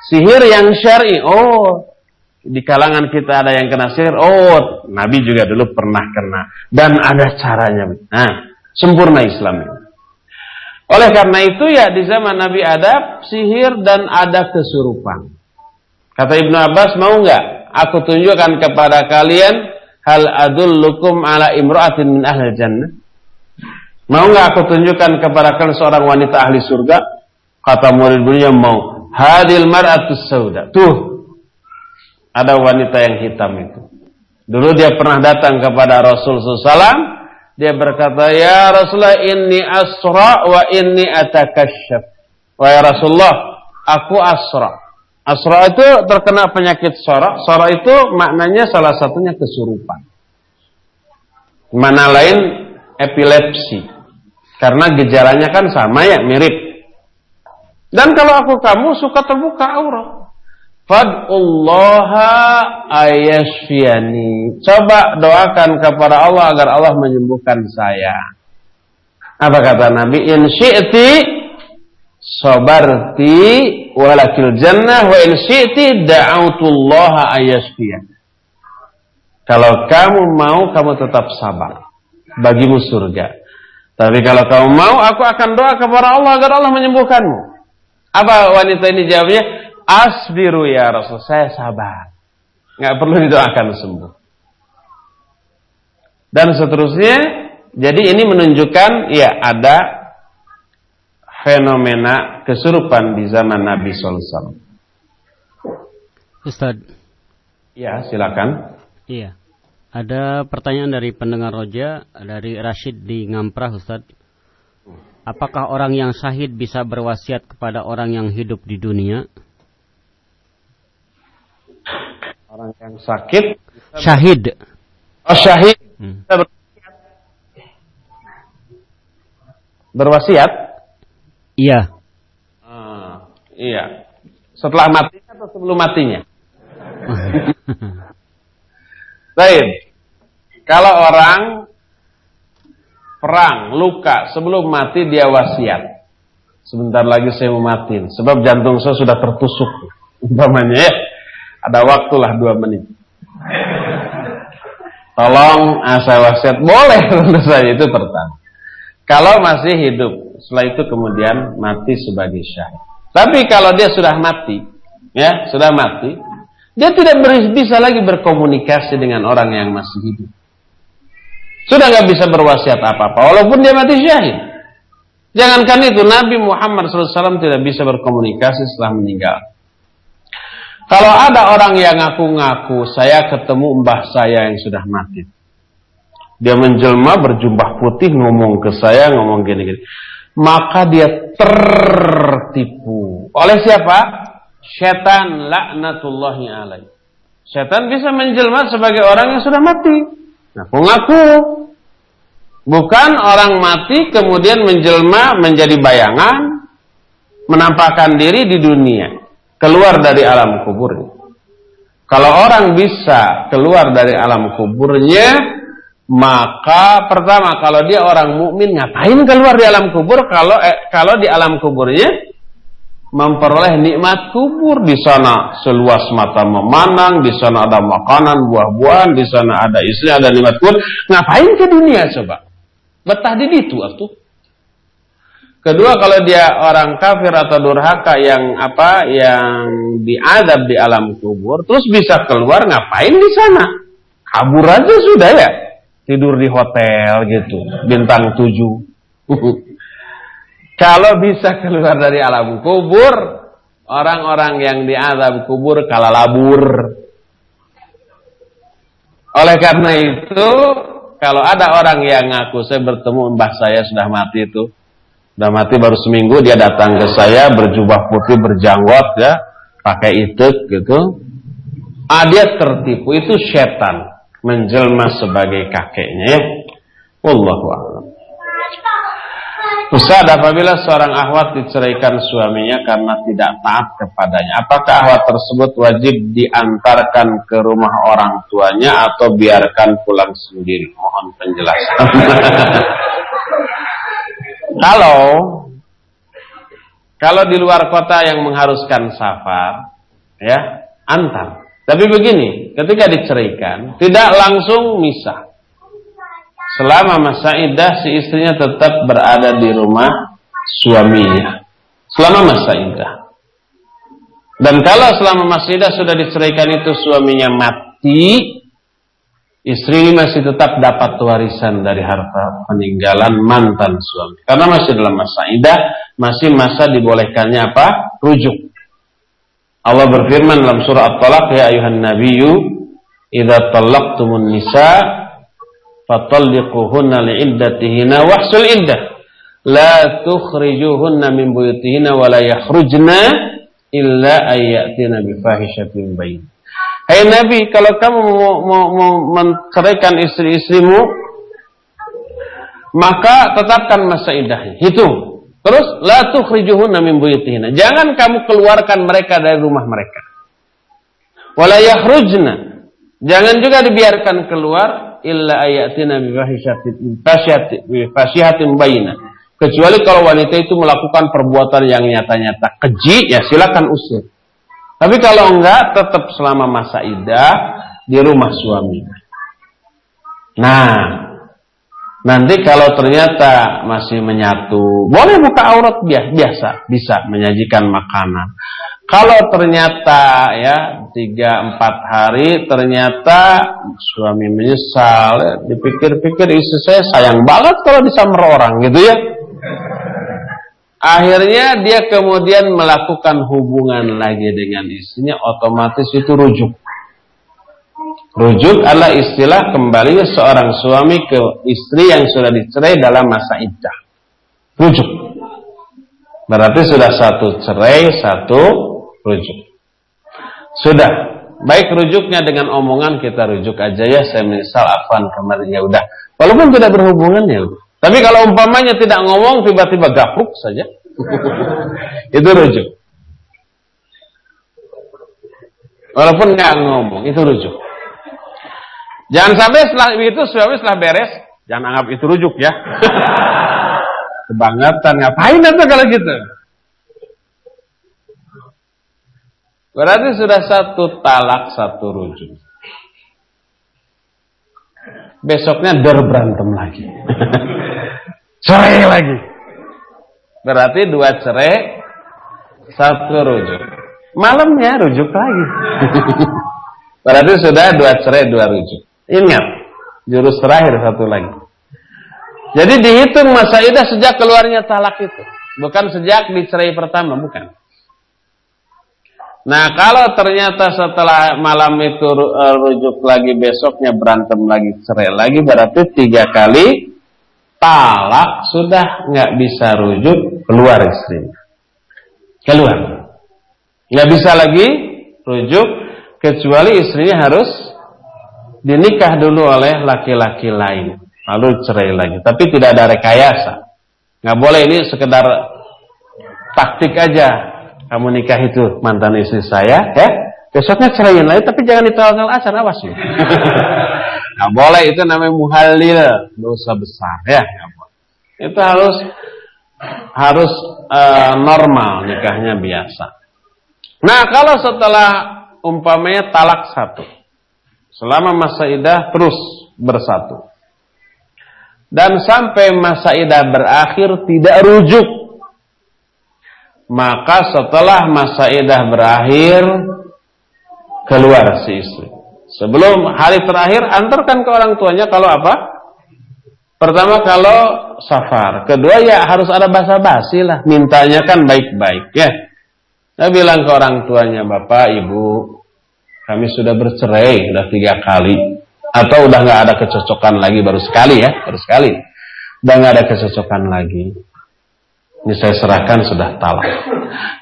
sihir yang syar'i. Oh, di kalangan kita ada yang kena sihir. Oh, Nabi juga dulu pernah kena dan ada caranya. Nah, sempurna Islam ini. Oleh karena itu ya di zaman Nabi ada sihir dan ada kesurupan. Kata Ibnu Abbas, mau nggak aku tunjukkan kepada kalian hal adullukum ala imra'atin min ahli jannah. Mau nggak aku tunjukkan kepada kalian seorang wanita ahli surga? Kata murid-muridnya mau. Hadil mar'atus sauda. Tuh. Ada wanita yang hitam itu. Dulu dia pernah datang kepada Rasul SAW. Dia berkata, Ya Rasulullah inni asra wa inni atakasyaf. Wahai Rasulullah, aku asra. Asra itu terkena penyakit sorak. Sorak itu maknanya salah satunya kesurupan. Mana lain epilepsi. Karena gejalanya kan sama ya, mirip. Dan kalau aku kamu suka terbuka aurat. Fad'ullaha ayashfiani. Coba doakan kepada Allah agar Allah menyembuhkan saya. Apa kata Nabi? In syi'ti sabarti walakil jannah wa in syi'ti da'autullaha ayasfiya. Kalau kamu mau kamu tetap sabar. Bagimu surga. Tapi kalau kamu mau aku akan doa kepada Allah agar Allah menyembuhkanmu. Apa wanita ini jawabnya? Asbiru ya Rasul, saya sabar. Nggak perlu didoakan sembuh. Dan seterusnya, jadi ini menunjukkan ya ada fenomena kesurupan di zaman Nabi SAW. Ustaz. Ya, silakan. Iya. Ada pertanyaan dari pendengar Roja dari Rashid di Ngamprah, Ustaz. Apakah orang yang syahid bisa berwasiat kepada orang yang hidup di dunia? Orang yang sakit syahid. Oh, syahid. Hmm. Berwasiat? Iya. Uh, iya. Setelah matinya atau sebelum matinya? Baik. Kalau orang perang, luka, sebelum mati dia wasiat. Sebentar lagi saya mau mati. Sebab jantung saya sudah tertusuk. Umpamanya ya. Ada waktulah dua menit. Tolong ah, saya wasiat. Boleh tentu saja itu pertama. Kalau masih hidup, setelah itu kemudian mati sebagai syahid. Tapi kalau dia sudah mati, ya sudah mati, dia tidak bisa lagi berkomunikasi dengan orang yang masih hidup. Sudah nggak bisa berwasiat apa-apa, walaupun dia mati syahid. Jangankan itu, Nabi Muhammad SAW tidak bisa berkomunikasi setelah meninggal. Kalau ada orang yang ngaku-ngaku, saya ketemu mbah saya yang sudah mati. Dia menjelma berjubah putih ngomong ke saya ngomong gini-gini. Maka dia tertipu. Oleh siapa? Setan laknatullahi alaih. Setan bisa menjelma sebagai orang yang sudah mati. Ngaku-ngaku. Bukan orang mati kemudian menjelma menjadi bayangan. Menampakkan diri di dunia. Keluar dari alam kuburnya. Kalau orang bisa keluar dari alam kuburnya, maka pertama kalau dia orang mukmin ngapain keluar di alam kubur kalau eh, kalau di alam kuburnya memperoleh nikmat kubur. Di sana seluas mata memandang di sana ada makanan buah-buahan di sana ada istri ada nikmat kubur. Ngapain ke dunia coba? Betah di situ atuh kedua kalau dia orang kafir atau durhaka yang apa yang diadab di alam kubur terus bisa keluar ngapain di sana? Kabur aja sudah ya. Tidur di hotel gitu bintang tujuh Kalau bisa keluar dari alam kubur, orang-orang yang di alam kubur kalah labur. Oleh karena itu, kalau ada orang yang ngaku saya bertemu mbah saya sudah mati itu, sudah mati baru seminggu dia datang ke saya berjubah putih berjanggot ya, pakai ituk gitu. Ah dia tertipu itu setan menjelma sebagai kakeknya ya. Wallahu. Ustaz, apabila seorang ahwat diceraikan suaminya karena tidak taat kepadanya, apakah ahwat tersebut wajib diantarkan ke rumah orang tuanya atau biarkan pulang sendiri? Mohon penjelasan. kalau kalau di luar kota yang mengharuskan safar, ya antar. Tapi begini, ketika diceraikan, tidak langsung misah. Selama masa iddah si istrinya tetap berada di rumah suaminya. Selama masa iddah. Dan kalau selama masa iddah sudah diceraikan itu suaminya mati, istri ini masih tetap dapat warisan dari harta peninggalan mantan suami. Karena masih dalam masa iddah, masih masa dibolehkannya apa? Rujuk. Allah berfirman dalam surah At-Talaq, Ya ayuhan nabiyyu, idza talaqtumun nisa' fatalliquhunna li'iddatihinna wahsul iddah la tukhrijuhunna min buyutihinna wa la yakhrujna illa ayyatina bi Hai hey Nabi, kalau kamu mau, mau, mau menceraikan istri-istrimu, maka tetapkan masa iddahnya. Hitung. Terus, la tukhrijuhunna min buyutihinna. Jangan kamu keluarkan mereka dari rumah mereka. Wala yakhrujna. Jangan juga dibiarkan keluar illa ayatina bi fasyihatin bayina. Kecuali kalau wanita itu melakukan perbuatan yang nyata-nyata keji, ya silakan usir. Tapi kalau enggak, tetap selama masa idah di rumah suami. Nah, nanti kalau ternyata masih menyatu, boleh buka aurat biasa, bisa menyajikan makanan. Kalau ternyata ya tiga empat hari ternyata suami menyesal, ya, dipikir-pikir istri saya sayang banget kalau disamar orang gitu ya. Akhirnya dia kemudian melakukan hubungan lagi dengan istrinya, otomatis itu rujuk. Rujuk adalah istilah kembalinya seorang suami ke istri yang sudah dicerai dalam masa iddah. Rujuk. Berarti sudah satu cerai, satu rujuk. Sudah, baik rujuknya dengan omongan kita rujuk aja ya, saya misal afan kemarin ya udah. Walaupun tidak berhubungan ya. Tapi kalau umpamanya tidak ngomong tiba-tiba gapruk saja. itu rujuk. Walaupun nggak ngomong, itu rujuk. Jangan sampai setelah itu suami setelah beres, jangan anggap itu rujuk ya. Kebangetan, ngapain nanti kalau gitu? Berarti sudah satu talak, satu rujuk. Besoknya der berantem lagi. cerai lagi. Berarti dua cerai, satu rujuk. Malamnya rujuk lagi. Berarti sudah dua cerai, dua rujuk. Ingat, jurus terakhir satu lagi. Jadi dihitung masa idah sejak keluarnya talak itu. Bukan sejak dicerai pertama, bukan. Nah kalau ternyata setelah malam itu uh, rujuk lagi besoknya berantem lagi cerai lagi berarti tiga kali talak sudah nggak bisa rujuk keluar istri keluar. Nggak bisa lagi rujuk kecuali istrinya harus dinikah dulu oleh laki-laki lain lalu cerai lagi. Tapi tidak ada rekayasa. Nggak boleh ini sekedar taktik aja kamu nikah itu mantan istri saya, ya. Besoknya ceraiin lagi, tapi jangan di tanggal asar, awas ya. Nah, boleh itu namanya muhalil, dosa besar, ya. Itu harus harus uh, normal nikahnya biasa. Nah kalau setelah umpamanya talak satu, selama masa idah terus bersatu, dan sampai masa idah berakhir tidak rujuk, maka setelah masa idah berakhir keluar si istri. Sebelum hari terakhir antarkan ke orang tuanya kalau apa? Pertama kalau safar, kedua ya harus ada basa-basi lah, mintanya kan baik-baik ya. Saya bilang ke orang tuanya, bapak, ibu, kami sudah bercerai, sudah tiga kali, atau udah nggak ada kecocokan lagi, baru sekali ya, baru sekali, udah nggak ada kecocokan lagi. Ini saya serahkan sudah talak.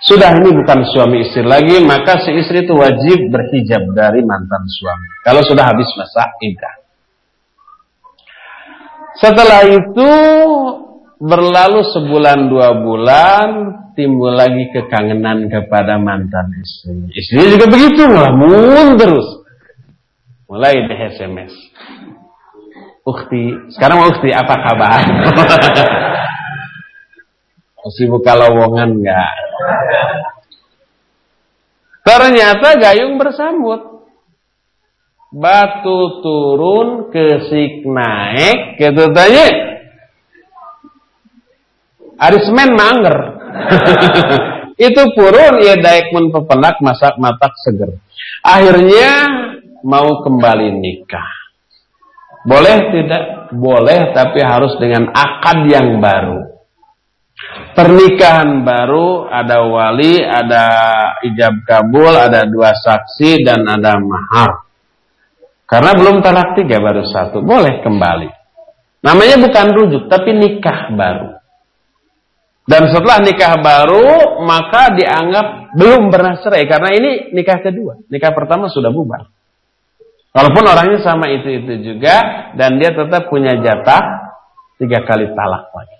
Sudah ini bukan suami istri lagi, maka si istri itu wajib berhijab dari mantan suami. Kalau sudah habis masa idah. Setelah itu berlalu sebulan dua bulan timbul lagi kekangenan kepada mantan istri. Istri juga begitu ngelamun terus. Mulai di SMS. Ukti, sekarang mau ukti apa kabar? Masih buka lowongan enggak? Ternyata Gayung bersambut. Batu turun kesik naik gitu tanya hari semen mangger itu purun ya daik mun pepenak masak matak seger. Akhirnya mau kembali nikah. Boleh tidak? Boleh tapi harus dengan akad yang baru pernikahan baru ada wali ada ijab kabul ada dua saksi dan ada mahar karena belum talak tiga baru satu. Boleh kembali. Namanya bukan rujuk, tapi nikah baru. Dan setelah nikah baru, maka dianggap belum pernah cerai. Karena ini nikah kedua. Nikah pertama sudah bubar. Walaupun orangnya sama itu-itu juga. Dan dia tetap punya jatah tiga kali talak lagi.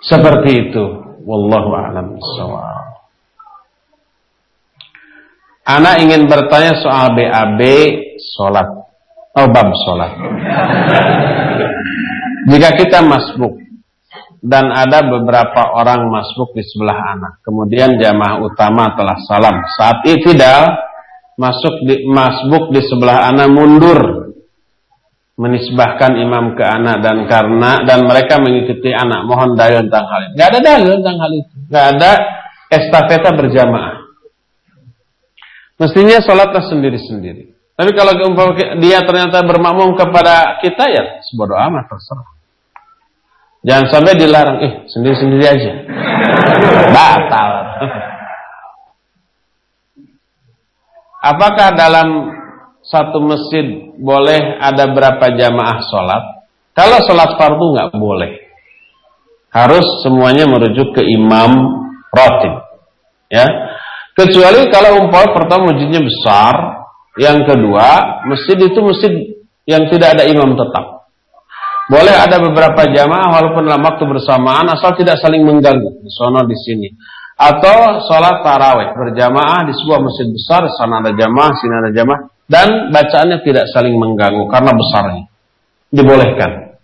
Seperti itu. Wallahu a'lam Anak ingin bertanya soal BAB sholat. Oh, sholat. Jika kita masbuk dan ada beberapa orang masbuk di sebelah anak, kemudian jamaah utama telah salam. Saat tidak masuk di, masbuk di sebelah anak mundur menisbahkan imam ke anak dan karena dan mereka mengikuti anak mohon dalil tentang hal itu. Gak ada dalil tentang hal itu. Gak ada estafeta berjamaah. Mestinya sholatlah sendiri-sendiri. Tapi kalau dia ternyata bermakmum kepada kita ya sebodoh amat terserah. Jangan sampai dilarang, eh sendiri-sendiri aja. Batal. Apakah dalam satu masjid boleh ada berapa jamaah sholat? Kalau sholat fardu nggak boleh. Harus semuanya merujuk ke imam rotib. Ya, Kecuali kalau umpama pertama masjidnya besar, yang kedua masjid itu masjid yang tidak ada imam tetap. Boleh ada beberapa jamaah walaupun dalam waktu bersamaan asal tidak saling mengganggu di sana di sini. Atau sholat taraweh berjamaah di sebuah masjid besar, sana ada jamaah, sini ada jamaah dan bacaannya tidak saling mengganggu karena besarnya. Dibolehkan.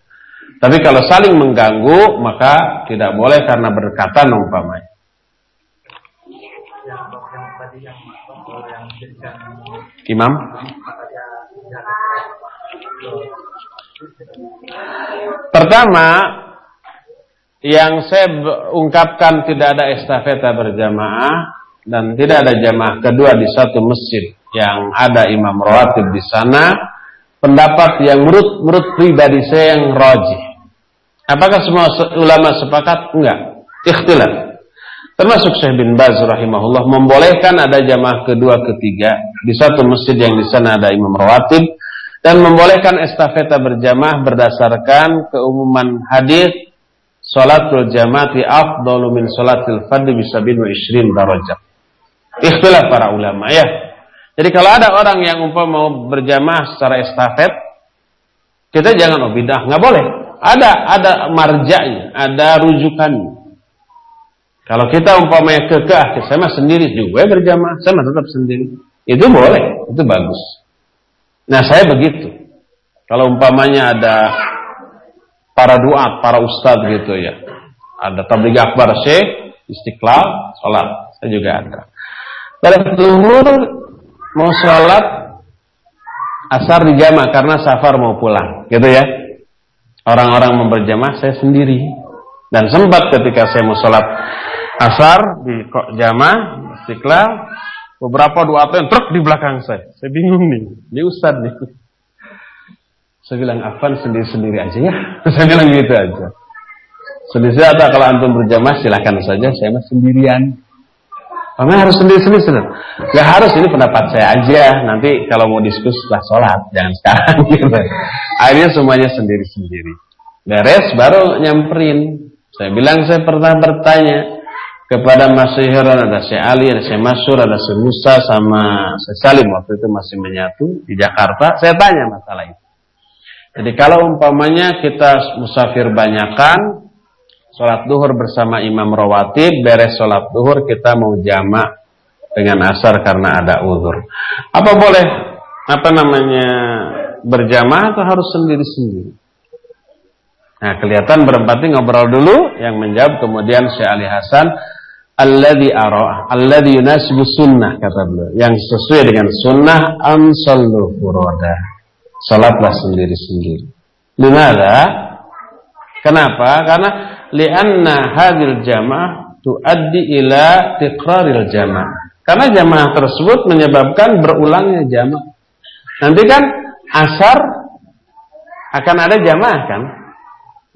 Tapi kalau saling mengganggu maka tidak boleh karena berkatan umpamanya. Imam? Pertama, yang saya ungkapkan tidak ada estafeta berjamaah dan tidak ada jamaah kedua di satu masjid yang ada imam rawatib di sana. Pendapat yang menurut menurut pribadi saya yang rajih. Apakah semua ulama sepakat? Enggak. Ikhtilaf. Termasuk Syekh bin Baz rahimahullah membolehkan ada jamaah kedua ketiga di satu masjid yang di sana ada imam rawatib dan membolehkan estafeta berjamaah berdasarkan keumuman hadis salatul jamaati afdalu min salatil fardhi bin wa ishrin darajat. Ikhtilaf para ulama ya. Jadi kalau ada orang yang umpam mau berjamaah secara estafet kita jangan obidah, nggak boleh. Ada ada marjanya, ada rujukannya. Kalau kita umpamanya kekeh, saya mah sendiri juga berjamaah, saya mah tetap sendiri. Itu boleh, itu bagus. Nah saya begitu. Kalau umpamanya ada para doa, para ustadz gitu ya. Ada tabligh akbar Syekh, Istiqlal, sholat. Saya juga ada. Pada zuhur mau sholat asar di jamaah karena safar mau pulang, gitu ya. Orang-orang mau berjamaah, saya sendiri. Dan sempat ketika saya mau sholat asar di jamaah Istiqlal, beberapa dua yang truk di belakang saya. Saya bingung nih, ini ustad nih. Saya bilang, Afan sendiri-sendiri aja ya. saya bilang gitu aja. Sendiri ada kalau antum berjamaah silahkan saja, saya mah sendirian. Karena harus sendiri-sendiri. Ya harus ini pendapat saya aja. Nanti kalau mau diskusi setelah sholat, jangan sekarang. Gitu. Akhirnya semuanya sendiri-sendiri. Beres baru nyamperin. Saya bilang saya pernah bertanya kepada Mas Syihran, ada Syekh Ali, ada Syekh Masyur, ada Syekh Musa sama Syekh Salim waktu itu masih menyatu di Jakarta. Saya tanya masalah itu. Jadi kalau umpamanya kita musafir banyakan, sholat duhur bersama imam rawatib, beres sholat duhur kita mau jamak dengan asar karena ada uzur. Apa boleh apa namanya berjamaah atau harus sendiri-sendiri? Nah, kelihatan berempat ini ngobrol dulu yang menjawab kemudian Syekh Ali Hasan alladzi ara alladzi yunasibu sunnah kata beliau yang sesuai dengan sunnah amsallu furada Salatlah sendiri-sendiri. Limada? Kenapa? Karena lianna hadil jamaah tuaddi ila tiqraril jamaah. Karena jamaah tersebut menyebabkan berulangnya jamaah. Nanti kan asar akan ada jamaah kan?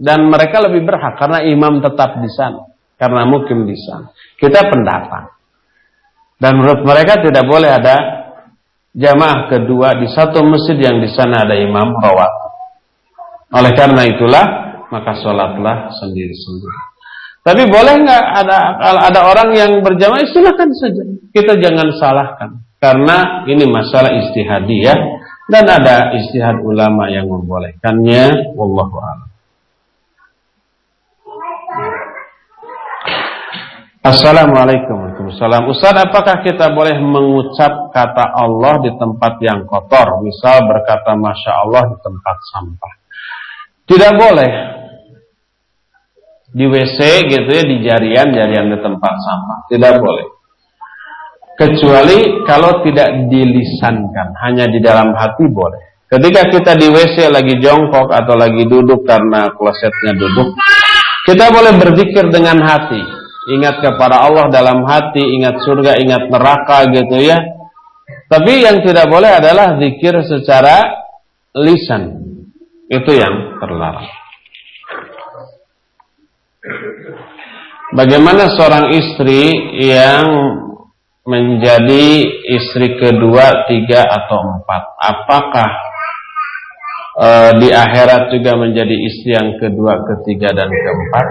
Dan mereka lebih berhak karena imam tetap di sana. Karena mukim di sana. Kita pendapat. Dan menurut mereka tidak boleh ada jamaah kedua di satu masjid yang di sana ada imam rawat. Oleh karena itulah maka sholatlah sendiri-sendiri. Tapi boleh nggak ada ada orang yang berjamaah silakan saja. Kita jangan salahkan karena ini masalah istihadiyah dan ada istihad ulama yang membolehkannya. Wallahu a'lam. Assalamualaikum warahmatullahi Ustaz, apakah kita boleh mengucap kata Allah di tempat yang kotor? Misal berkata Masya Allah di tempat sampah. Tidak boleh. Di WC gitu ya, di jarian-jarian di tempat sampah. Tidak boleh. Kecuali kalau tidak dilisankan. Hanya di dalam hati boleh. Ketika kita di WC lagi jongkok atau lagi duduk karena klosetnya duduk. Kita boleh berzikir dengan hati ingat kepada Allah dalam hati, ingat surga, ingat neraka gitu ya. Tapi yang tidak boleh adalah zikir secara lisan. Itu yang terlarang. Bagaimana seorang istri yang menjadi istri kedua, tiga atau empat? Apakah e, di akhirat juga menjadi istri yang kedua, ketiga dan keempat?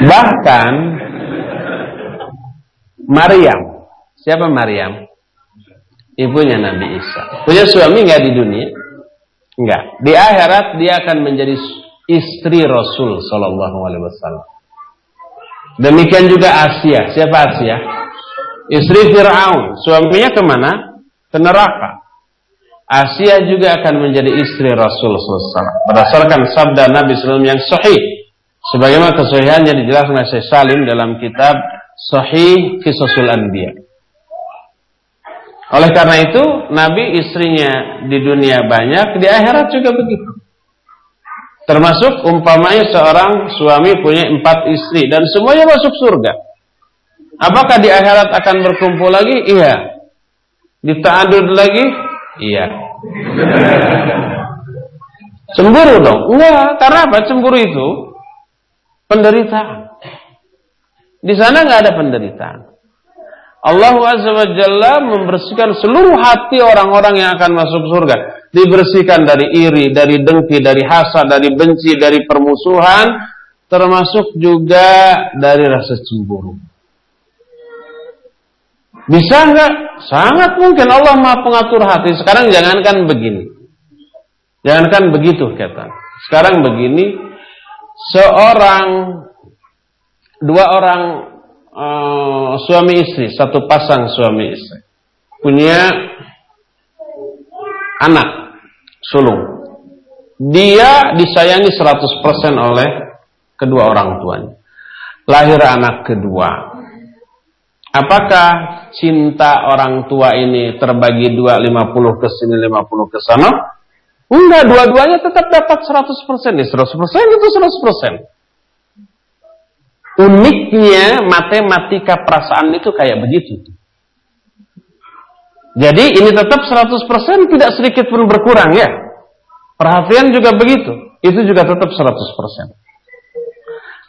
Bahkan Maryam, siapa Maryam? Ibunya Nabi Isa. Punya suami nggak di dunia? Enggak. Di akhirat dia akan menjadi istri Rasul Shallallahu Alaihi Wasallam. Demikian juga Asia. Siapa Asia? Istri Fir'aun. Suaminya ke mana? Ke neraka. Asia juga akan menjadi istri Rasul SAW. Berdasarkan sabda Nabi SAW yang sahih. Sebagaimana kesahihannya dijelaskan oleh Syekh Salim dalam kitab Sahih Kisasul Anbiya. Oleh karena itu, Nabi istrinya di dunia banyak, di akhirat juga begitu. Termasuk umpamanya seorang suami punya empat istri dan semuanya masuk surga. Apakah di akhirat akan berkumpul lagi? Iya. Dita'adud lagi? Iya. Cemburu dong? Enggak, karena apa? Cemburu itu penderitaan. Di sana nggak ada penderitaan. Allah Azza wa Jalla membersihkan seluruh hati orang-orang yang akan masuk surga. Dibersihkan dari iri, dari dengki, dari hasad, dari benci, dari permusuhan, termasuk juga dari rasa cemburu. Bisa nggak? Sangat mungkin Allah Maha pengatur hati. Sekarang jangankan begini. Jangankan begitu kata. Sekarang begini, seorang dua orang uh, suami istri, satu pasang suami istri punya anak sulung. Dia disayangi 100% oleh kedua orang tuanya. Lahir anak kedua. Apakah cinta orang tua ini terbagi dua, 50 ke sini, 50 ke sana? Enggak, dua-duanya tetap dapat 100%. Ya 100% itu 100%. Uniknya matematika perasaan itu kayak begitu. Jadi ini tetap 100% tidak sedikit pun berkurang ya. Perhatian juga begitu. Itu juga tetap 100%.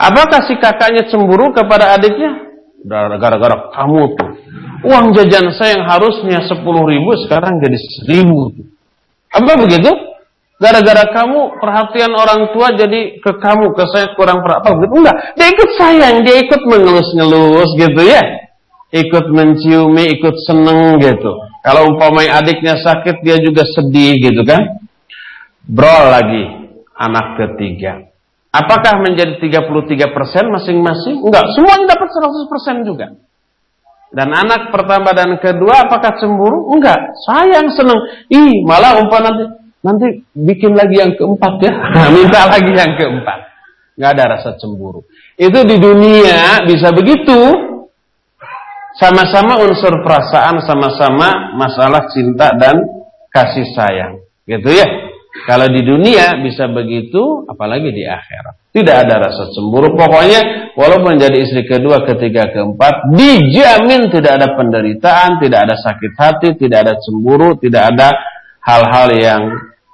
Apakah si kakaknya cemburu kepada adiknya? Gara-gara kamu tuh. Uang jajan saya yang harusnya 10 ribu sekarang jadi 1000. Apa begitu? Gara-gara kamu perhatian orang tua jadi ke kamu, ke saya kurang begitu? Enggak. Dia ikut sayang, dia ikut mengelus-ngelus gitu ya. Ikut menciumi, ikut seneng gitu. Kalau umpamai adiknya sakit dia juga sedih gitu kan. Brol lagi anak ketiga. Apakah menjadi 33% masing-masing? Enggak, semuanya dapat 100% juga. Dan anak pertama dan kedua apakah cemburu? Enggak, sayang senang. Ih, malah umpah nanti bikin lagi yang keempat ya. Minta lagi yang keempat. Enggak ada rasa cemburu. Itu di dunia bisa begitu. Sama-sama unsur perasaan, sama-sama masalah cinta dan kasih sayang. Gitu ya. Kalau di dunia bisa begitu, apalagi di akhirat. Tidak ada rasa cemburu. Pokoknya, walaupun jadi istri kedua, ketiga, keempat, dijamin tidak ada penderitaan, tidak ada sakit hati, tidak ada cemburu, tidak ada hal-hal yang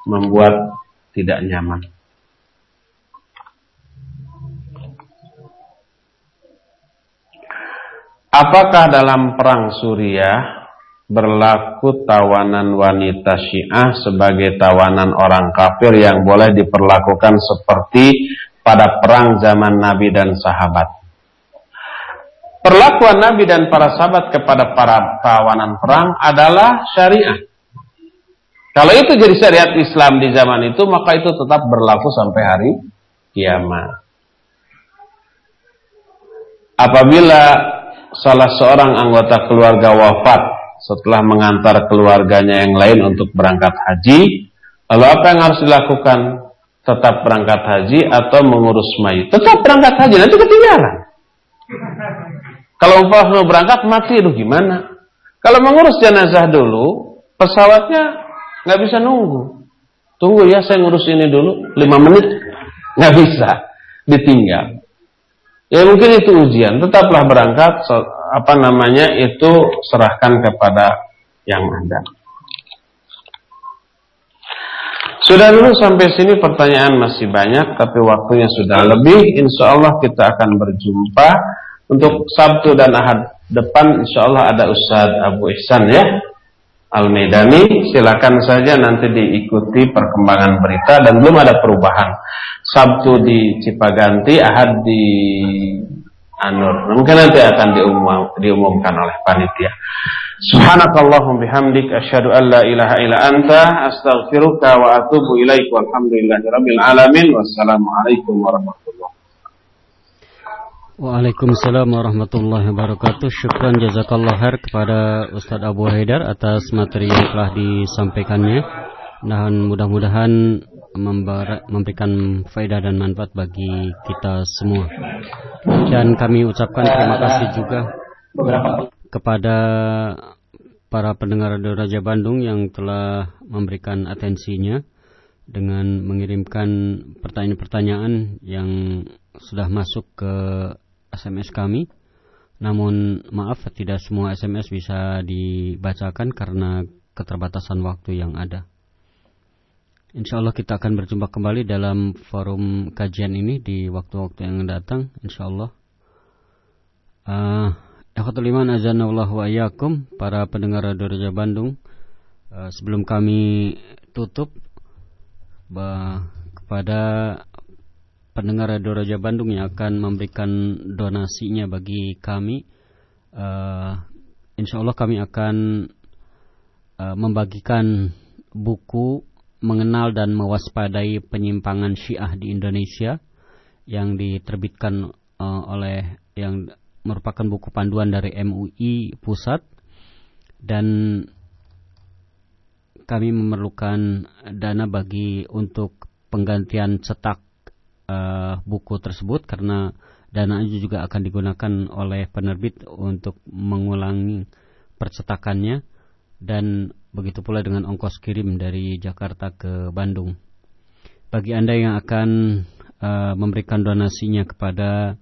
membuat tidak nyaman. Apakah dalam perang Suriah berlaku tawanan wanita Syiah sebagai tawanan orang kafir yang boleh diperlakukan seperti pada perang zaman Nabi dan sahabat? Perlakuan Nabi dan para sahabat kepada para tawanan perang adalah syariah. Kalau itu jadi syariat Islam di zaman itu, maka itu tetap berlaku sampai hari kiamat. Apabila salah seorang anggota keluarga wafat setelah mengantar keluarganya yang lain untuk berangkat haji, lalu apa yang harus dilakukan? Tetap berangkat haji atau mengurus mayit? Tetap berangkat haji, nanti ketinggalan. Kalau mau berangkat mati, itu gimana? Kalau mengurus jenazah dulu, pesawatnya nggak bisa nunggu. Tunggu ya, saya ngurus ini dulu, lima menit, nggak bisa, ditinggal. Ya mungkin itu ujian. Tetaplah berangkat apa namanya itu serahkan kepada yang ada. Sudah dulu sampai sini pertanyaan masih banyak tapi waktunya sudah lebih. Insya Allah kita akan berjumpa untuk Sabtu dan Ahad depan. Insya Allah ada Ustadz Abu Ihsan ya. Al-Medani silakan saja nanti diikuti perkembangan berita dan belum ada perubahan. Sabtu di Cipaganti, Ahad di Anur. Mungkin nanti akan diumum, diumumkan oleh panitia. Subhanakallahum bihamdik asyhadu an la ilaha illa anta astaghfiruka wa atubu ilaik walhamdulillahirabbil alamin wassalamualaikum warahmatullahi Waalaikumsalam warahmatullahi wabarakatuh. Syukran jazakallah khair kepada Ustadz Abu Haidar atas materi yang telah disampaikannya. Dan mudah-mudahan memberikan faedah dan manfaat bagi kita semua. Dan kami ucapkan terima kasih juga kepada para pendengar Raja Bandung yang telah memberikan atensinya dengan mengirimkan pertanyaan-pertanyaan yang sudah masuk ke SMS kami. Namun maaf tidak semua SMS bisa dibacakan karena keterbatasan waktu yang ada. Insya Allah kita akan berjumpa kembali dalam forum kajian ini di waktu-waktu yang datang. Insya Allah. Uh, iman azanallah wa ayakum para pendengar Radio Bandung. Uh, sebelum kami tutup kepada pendengar Radio Raja Bandung yang akan memberikan donasinya bagi kami, uh, insya Allah kami akan uh, membagikan buku mengenal dan mewaspadai penyimpangan Syiah di Indonesia yang diterbitkan uh, oleh yang merupakan buku panduan dari MUI Pusat. Dan kami memerlukan dana bagi untuk penggantian cetak uh, buku tersebut karena dana itu juga akan digunakan oleh penerbit untuk mengulangi percetakannya dan begitu pula dengan ongkos kirim dari Jakarta ke Bandung. Bagi Anda yang akan uh, memberikan donasinya kepada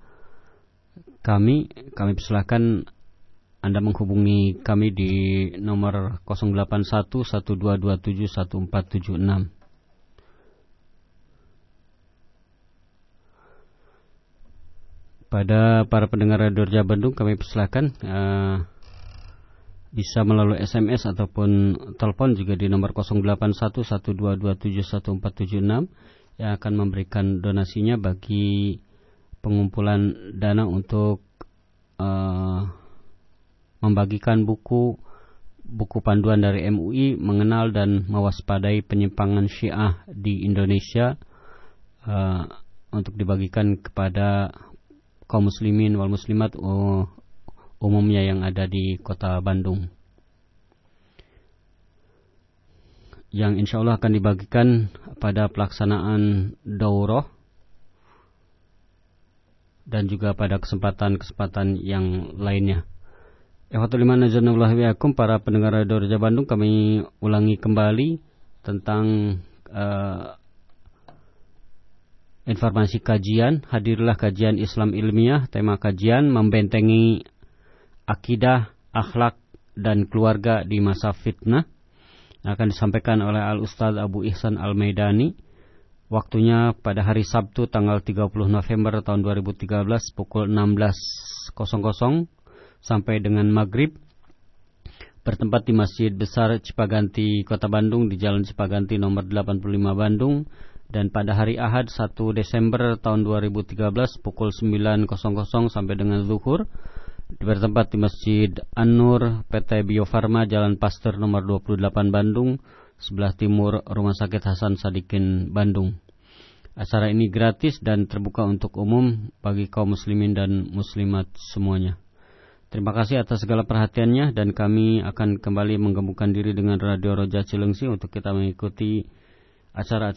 kami, kami persilahkan anda menghubungi kami di nomor 081 1227 1476. Pada para pendengar Radio Raja Bandung kami persilahkan uh, bisa melalui SMS ataupun telepon juga di nomor 081 1227 1476 yang akan memberikan donasinya bagi pengumpulan dana untuk uh, membagikan buku buku panduan dari MUI mengenal dan mewaspadai penyimpangan Syiah di Indonesia uh, untuk dibagikan kepada kaum muslimin wal muslimat umumnya yang ada di kota Bandung. Yang insya Allah akan dibagikan pada pelaksanaan daurah dan juga pada kesempatan-kesempatan yang lainnya. Wiakum para pendengar Radio Raja Bandung kami ulangi kembali tentang uh, informasi kajian. Hadirlah kajian Islam ilmiah. Tema kajian membentengi akidah, akhlak dan keluarga di masa fitnah. Akan disampaikan oleh Al Ustadz Abu Ihsan Al Maidani. Waktunya pada hari Sabtu tanggal 30 November tahun 2013 pukul 16.00 sampai dengan maghrib bertempat di Masjid Besar Cipaganti Kota Bandung di Jalan Cipaganti nomor 85 Bandung dan pada hari Ahad 1 Desember tahun 2013 pukul 9.00 sampai dengan zuhur bertempat di Masjid An-Nur PT Bio Farma Jalan Pasteur nomor 28 Bandung sebelah timur Rumah Sakit Hasan Sadikin Bandung. Acara ini gratis dan terbuka untuk umum bagi kaum muslimin dan muslimat semuanya. Terima kasih atas segala perhatiannya dan kami akan kembali menggabungkan diri dengan Radio Roja Cilengsi untuk kita mengikuti acara-acara